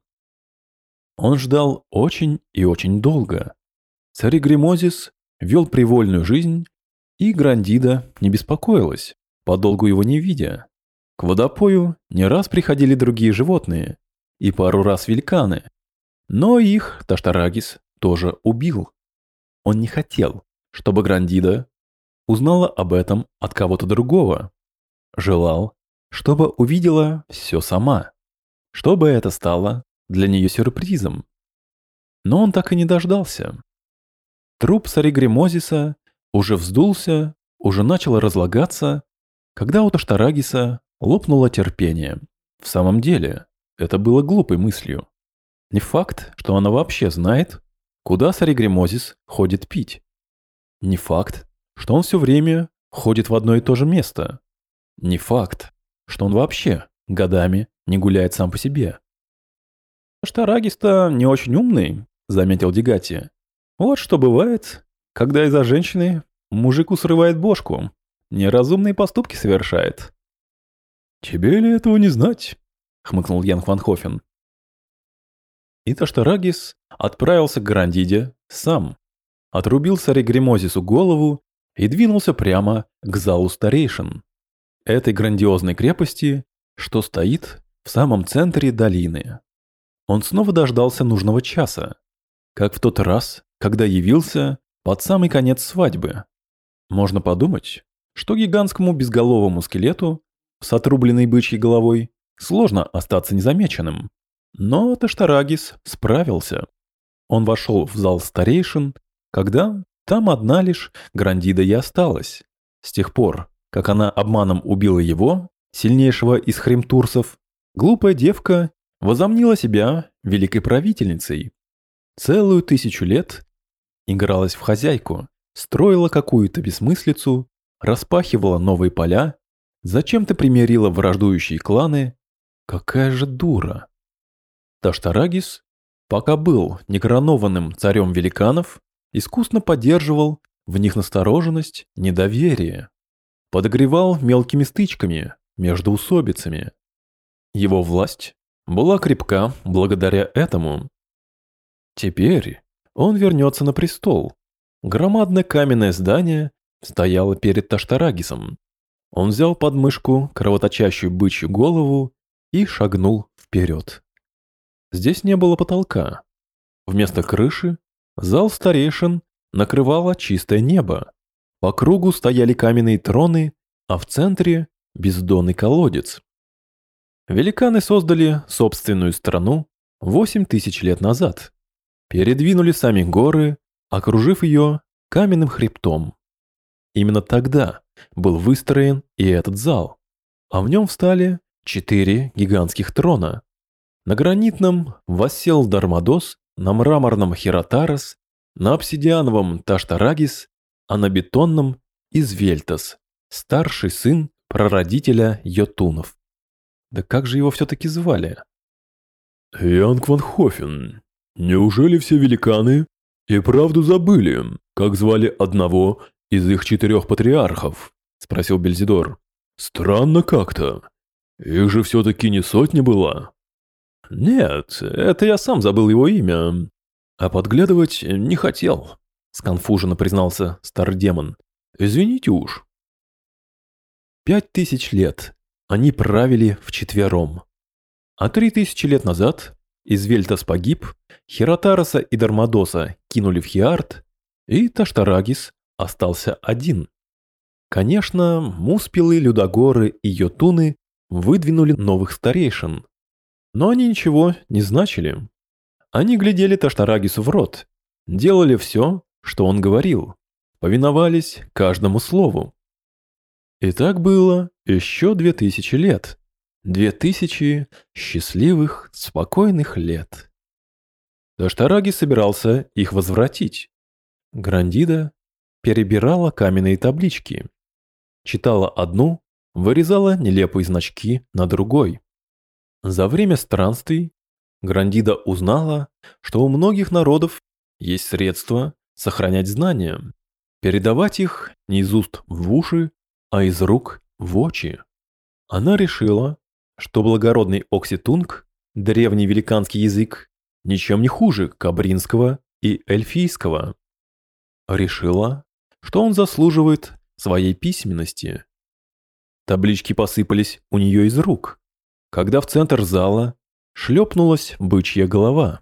Он ждал очень и очень долго. Царь Гримозис вел привольную жизнь, и Грандида не беспокоилась, подолгу его не видя. К водопою не раз приходили другие животные, и пару раз великаны, но их Таштарагис тоже убил. Он не хотел, чтобы Грандида узнала об этом от кого-то другого. Желал, чтобы увидела все сама. Чтобы это стало для нее сюрпризом. Но он так и не дождался. Труп Саригримозиса уже вздулся, уже начал разлагаться, когда у Таштарагиса лопнуло терпение. В самом деле, это было глупой мыслью. Не факт, что она вообще знает, Куда Саригримозис ходит пить? Не факт, что он все время ходит в одно и то же место. Не факт, что он вообще годами не гуляет сам по себе. «Штарагис-то не очень умный», — заметил Дегати. «Вот что бывает, когда из-за женщины мужику срывает бошку, неразумные поступки совершает». «Тебе ли этого не знать?» — хмыкнул Ян Хванхофен. И Таштарагис отправился к Грандиде сам, отрубил царе Гремозису голову и двинулся прямо к залу старейшин, этой грандиозной крепости, что стоит в самом центре долины. Он снова дождался нужного часа, как в тот раз, когда явился под самый конец свадьбы. Можно подумать, что гигантскому безголовому скелету с отрубленной бычьей головой сложно остаться незамеченным. Но Таштарагис справился. Он вошел в зал старейшин, когда там одна лишь Грандида и осталась. С тех пор, как она обманом убила его, сильнейшего из хремтурсов, глупая девка возомнила себя великой правительницей. Целую тысячу лет игралась в хозяйку, строила какую-то бессмыслицу, распахивала новые поля, зачем-то примирила враждующие кланы. Какая же дура! Таштарагис, пока был некоронованным царем великанов, искусно поддерживал в них настороженность, недоверие. Подогревал мелкими стычками между усобицами. Его власть была крепка благодаря этому. Теперь он вернется на престол. Громадное каменное здание стояло перед Таштарагисом. Он взял под мышку кровоточащую бычью голову и шагнул вперед. Здесь не было потолка. Вместо крыши зал старейшин накрывало чистое небо. По кругу стояли каменные троны, а в центре – бездонный колодец. Великаны создали собственную страну 8 тысяч лет назад. Передвинули сами горы, окружив ее каменным хребтом. Именно тогда был выстроен и этот зал, а в нем встали четыре гигантских трона. На гранитном воссел Дармадос, на мраморном Хиротарос, на обсидиановом Таштарагис, а на бетонном Извельтас, старший сын прародителя Йотунов. Да как же его все-таки звали? Янг Ван Хофен. Неужели все великаны и правду забыли, как звали одного из их четырех патриархов? Спросил Бельзидор. Странно как-то. Их же все-таки не сотня была. Нет, это я сам забыл его имя. А подглядывать не хотел, сконфуженно признался старый демон. Извините уж. Пять тысяч лет они правили вчетвером. А три тысячи лет назад Извельтас погиб, Хиротароса и Дармадоса кинули в Хиарт, и Таштарагис остался один. Конечно, Муспилы, Людогоры и Йотуны выдвинули новых старейшин. Но они ничего не значили. Они глядели Таштарагису в рот, делали все, что он говорил, повиновались каждому слову. И так было еще две тысячи лет. Две тысячи счастливых, спокойных лет. Таштараги собирался их возвратить. Грандида перебирала каменные таблички. Читала одну, вырезала нелепые значки на другой. За время странствий Грандида узнала, что у многих народов есть средства сохранять знания, передавать их не из уст в уши, а из рук в очи. Она решила, что благородный окситунг, древний великанский язык, ничем не хуже кабринского и эльфийского. Решила, что он заслуживает своей письменности. Таблички посыпались у нее из рук, когда в центр зала шлепнулась бычья голова.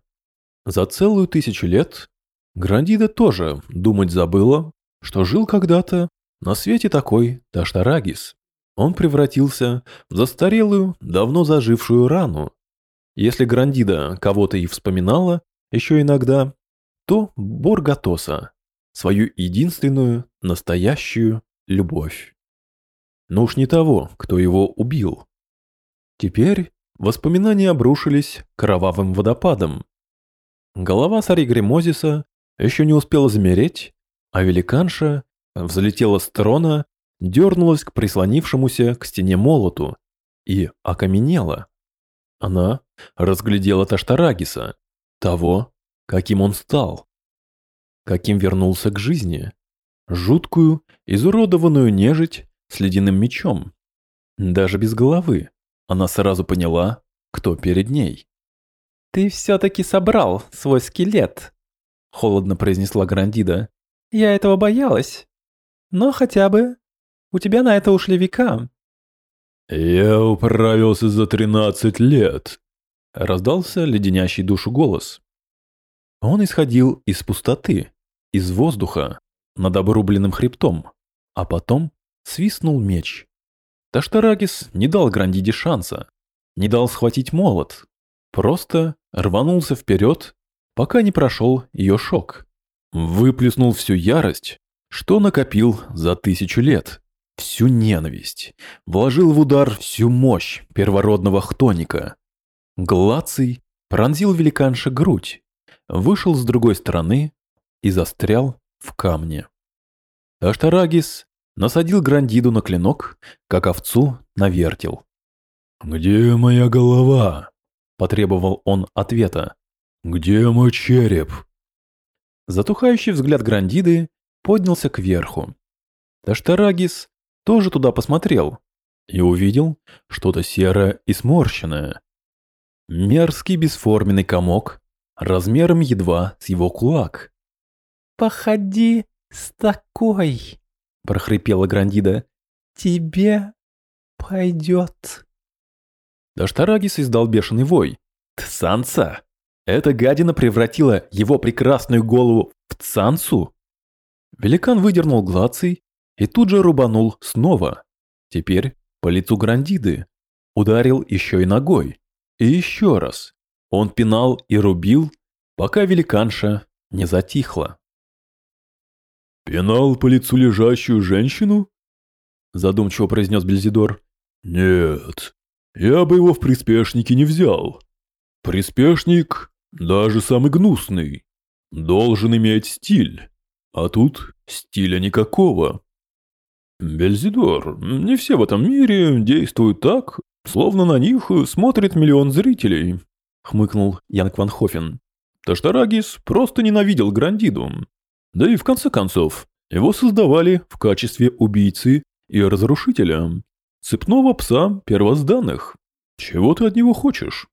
За целую тысячу лет Грандида тоже думать забыла, что жил когда-то на свете такой Таштарагис. Он превратился в застарелую, давно зажившую рану. Если Грандида кого-то и вспоминала, еще иногда, то Боргатоса, свою единственную, настоящую любовь. Но уж не того, кто его убил. Теперь воспоминания обрушились кровавым водопадом. Голова царя Гремозиса еще не успела замереть, а великанша взлетела с трона, дернулась к прислонившемуся к стене молоту и окаменела. Она разглядела Таштарагиса, того, каким он стал, каким вернулся к жизни, жуткую, изуродованную нежить с ледяным мечом. Даже без головы она сразу поняла, кто перед ней. «Ты все-таки собрал свой скелет», — холодно произнесла Грандида. «Я этого боялась. Но хотя бы у тебя на это ушли века». «Я управился за тринадцать лет», — раздался леденящий душу голос. Он исходил из пустоты, из воздуха, над обрубленным хребтом, а потом свистнул меч. Таштарагис не дал Грандиде шанса, не дал схватить молот, просто рванулся вперед, пока не прошел ее шок. Выплеснул всю ярость, что накопил за тысячу лет, всю ненависть, вложил в удар всю мощь первородного хтоника. Глаций пронзил великанша грудь, вышел с другой стороны и застрял в камне. Аштарагис насадил Грандиду на клинок, как овцу на вертел. «Где моя голова?» – потребовал он ответа. «Где мой череп?» Затухающий взгляд Грандиды поднялся кверху. Таштарагис тоже туда посмотрел и увидел что-то серое и сморщенное. Мерзкий бесформенный комок размером едва с его кулак. «Походи с такой!» – прохрипела Грандида. «Тебе пойдет!» Даштарагис издал бешеный вой. «Тсанца! Эта гадина превратила его прекрасную голову в цансу?» Великан выдернул глаций и тут же рубанул снова. Теперь по лицу Грандиды. Ударил еще и ногой. И еще раз. Он пинал и рубил, пока великанша не затихла. «Пинал по лицу лежащую женщину?» Задумчиво произнес Бельзидор. «Нет, я бы его в приспешники не взял. Приспешник, даже самый гнусный, должен иметь стиль, а тут стиля никакого. Бельзидор, не все в этом мире действуют так, словно на них смотрит миллион зрителей», — хмыкнул Янг Ван Хофен. Таштарагис просто ненавидел Грандиду. Да и в конце концов, его создавали в качестве убийцы и разрушителя. Цепного пса первозданных. Чего ты от него хочешь?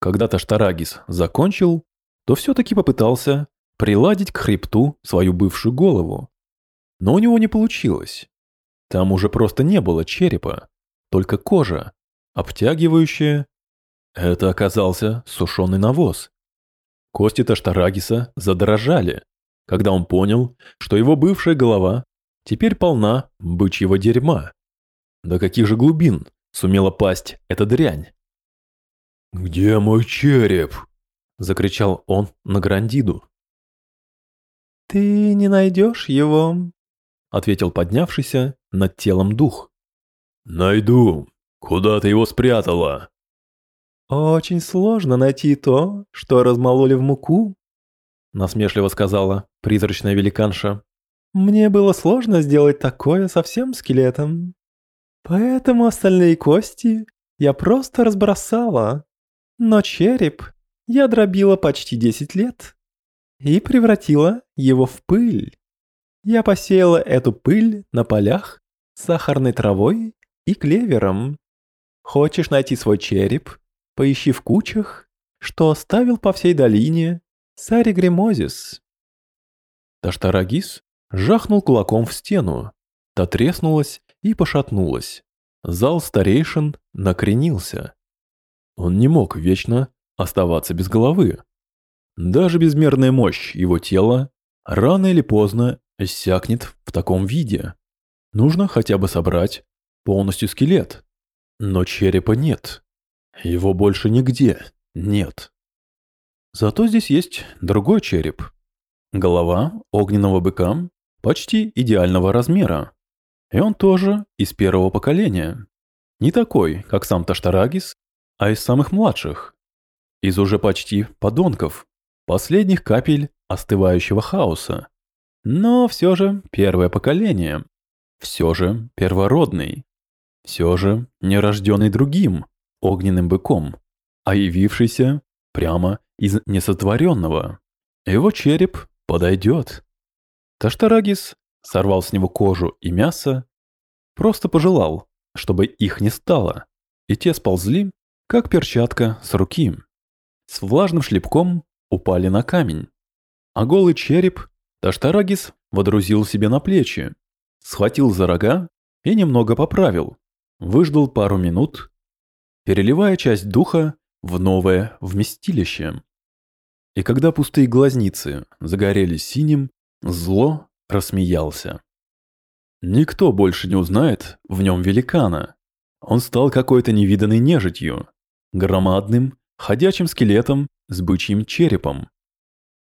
Когда Таштарагис закончил, то все-таки попытался приладить к хребту свою бывшую голову. Но у него не получилось. Там уже просто не было черепа, только кожа, обтягивающая. Это оказался сушеный навоз, Кости Таштарагиса задрожали, когда он понял, что его бывшая голова теперь полна бычьего дерьма. До каких же глубин сумела пасть эта дрянь? «Где мой череп?» – закричал он на Грандиду. «Ты не найдешь его», – ответил поднявшийся над телом дух. «Найду. Куда ты его спрятала?» «Очень сложно найти то, что размололи в муку», — насмешливо сказала призрачная великанша. «Мне было сложно сделать такое со всем скелетом. Поэтому остальные кости я просто разбросала. Но череп я дробила почти 10 лет и превратила его в пыль. Я посеяла эту пыль на полях сахарной травой и клевером. Хочешь найти свой череп Поищи в кучах, что оставил по всей долине царь Гремозис. Таштарагис жахнул кулаком в стену. Та треснулась и пошатнулась. Зал старейшин накренился. Он не мог вечно оставаться без головы. Даже безмерная мощь его тела рано или поздно иссякнет в таком виде. Нужно хотя бы собрать полностью скелет. Но черепа нет. Его больше нигде нет. Зато здесь есть другой череп. Голова огненного быка почти идеального размера. И он тоже из первого поколения. Не такой, как сам Таштарагис, а из самых младших. Из уже почти подонков, последних капель остывающего хаоса. Но все же первое поколение. Все же первородный. Все же нерожденный другим, огненным быком, а явившийся прямо из несотворенного. Его череп подойдет. Таштарагис сорвал с него кожу и мясо, просто пожелал, чтобы их не стало, и те сползли, как перчатка с руки. С влажным шлепком упали на камень, а голый череп Таштарагис водрузил себе на плечи, схватил за рога и немного поправил, выждал пару минут, переливая часть духа в новое вместилище. И когда пустые глазницы загорелись синим, зло рассмеялся. Никто больше не узнает в нем великана. Он стал какой-то невиданной нежитью, громадным, ходячим скелетом с бычьим черепом.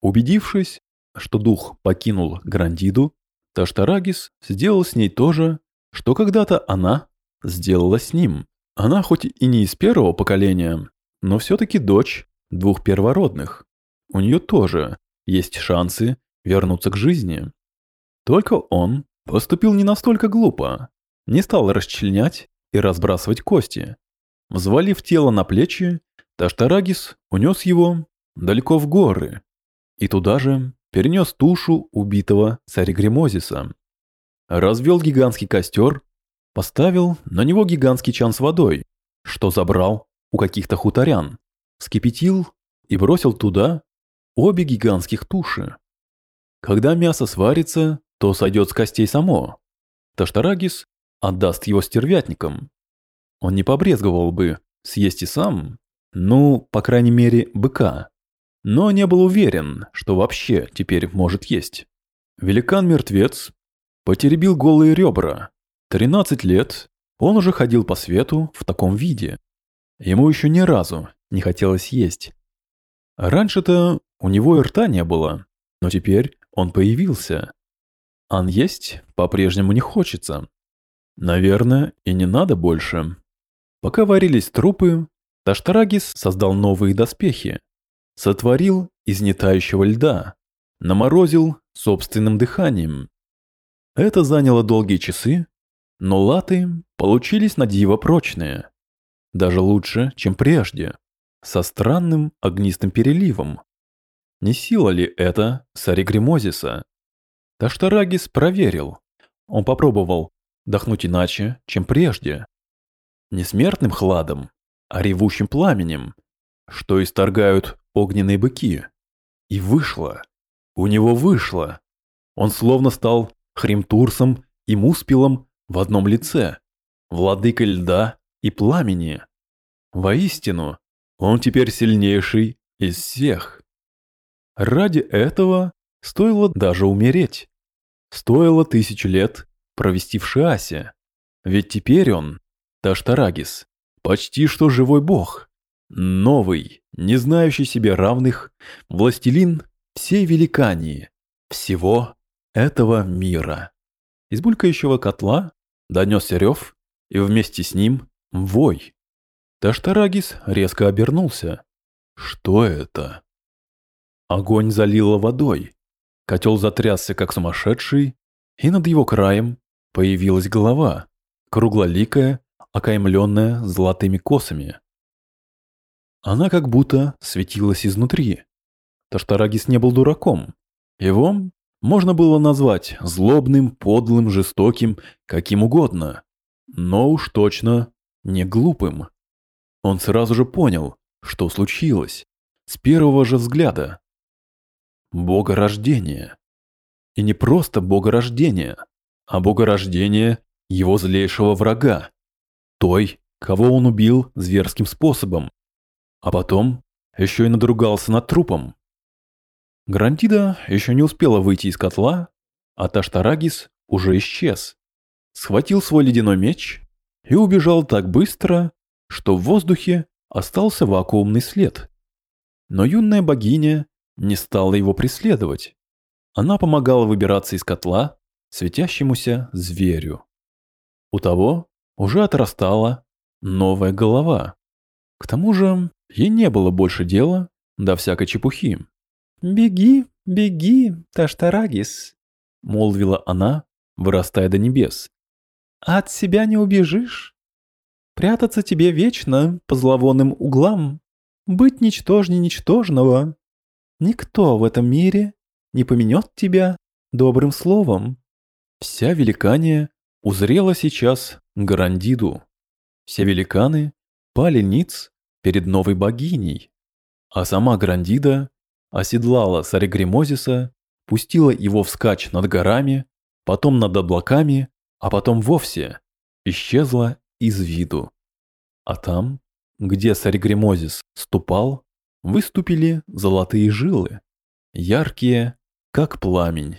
Убедившись, что дух покинул Грандиду, Таштарагис сделал с ней то же, что когда-то она сделала с ним. Она хоть и не из первого поколения, но все-таки дочь двух первородных. У нее тоже есть шансы вернуться к жизни. Только он поступил не настолько глупо, не стал расчленять и разбрасывать кости. Взвалив тело на плечи, Таштарагис унес его далеко в горы и туда же перенес тушу убитого царя Гремозиса. Развел гигантский костер, поставил на него гигантский чан с водой, что забрал у каких-то хуторян, вскипятил и бросил туда обе гигантских туши. Когда мясо сварится, то сойдет с костей само. Таштарагис отдаст его стервятникам. Он не побрезговал бы съесть и сам, ну, по крайней мере, быка. Но не был уверен, что вообще теперь может есть. Великан-мертвец потеребил голые ребра. 13 лет он уже ходил по свету в таком виде. Ему еще ни разу не хотелось есть. Раньше-то у него и рта не было, но теперь он появился. Ан есть по-прежнему не хочется. Наверное, и не надо больше. Пока варились трупы, Таштарагис создал новые доспехи. Сотворил из нетающего льда. Наморозил собственным дыханием. Это заняло долгие часы, но латы получились на диво прочные. Даже лучше, чем прежде. Со странным огнистым переливом. Не сила ли это Саригримозиса? Таштарагис проверил. Он попробовал дохнуть иначе, чем прежде. Не смертным хладом, а ревущим пламенем, что исторгают огненные быки. И вышло. У него вышло. Он словно стал Хримтурсом и Муспилом в одном лице, владыкой льда и пламени. Воистину, он теперь сильнейший из всех. Ради этого стоило даже умереть. Стоило тысячу лет провести в Шиасе. Ведь теперь он, Таштарагис, почти что живой бог. Новый, не знающий себе равных, властелин всей великании, всего этого мира. Из булькающего котла донесся рев, и вместе с ним вой. Таштарагис резко обернулся. Что это? Огонь залило водой. Котел затрясся, как сумасшедший, и над его краем появилась голова, круглоликая, окаймленная золотыми косами. Она как будто светилась изнутри. Таштарагис не был дураком. Его можно было назвать злобным, подлым, жестоким, каким угодно. Но уж точно не глупым. Он сразу же понял, что случилось. С первого же взгляда. Богорождение. И не просто богорождение, а богорождение его злейшего врага. Той, кого он убил зверским способом. А потом еще и надругался над трупом. Грантида еще не успела выйти из котла, а Таштарагис уже исчез. Схватил свой ледяной меч и убежал так быстро, что в воздухе остался вакуумный след. Но юная богиня не стала его преследовать. Она помогала выбираться из котла светящемуся зверю. У того уже отрастала новая голова. К тому же ей не было больше дела до всякой чепухи. «Беги, беги, Таштарагис, — молвила она, вырастая до небес. «От себя не убежишь. Прятаться тебе вечно по зловонным углам, быть ничтожней ничтожного. Никто в этом мире не поменет тебя добрым словом». Вся великания узрела сейчас Гарандиду. Все великаны пали ниц перед новой богиней, а сама Грандида оседлала царя Гремозиса, пустила его вскачь над горами, потом над облаками, а потом вовсе исчезла из виду. А там, где царь Гремозис ступал, выступили золотые жилы, яркие, как пламень.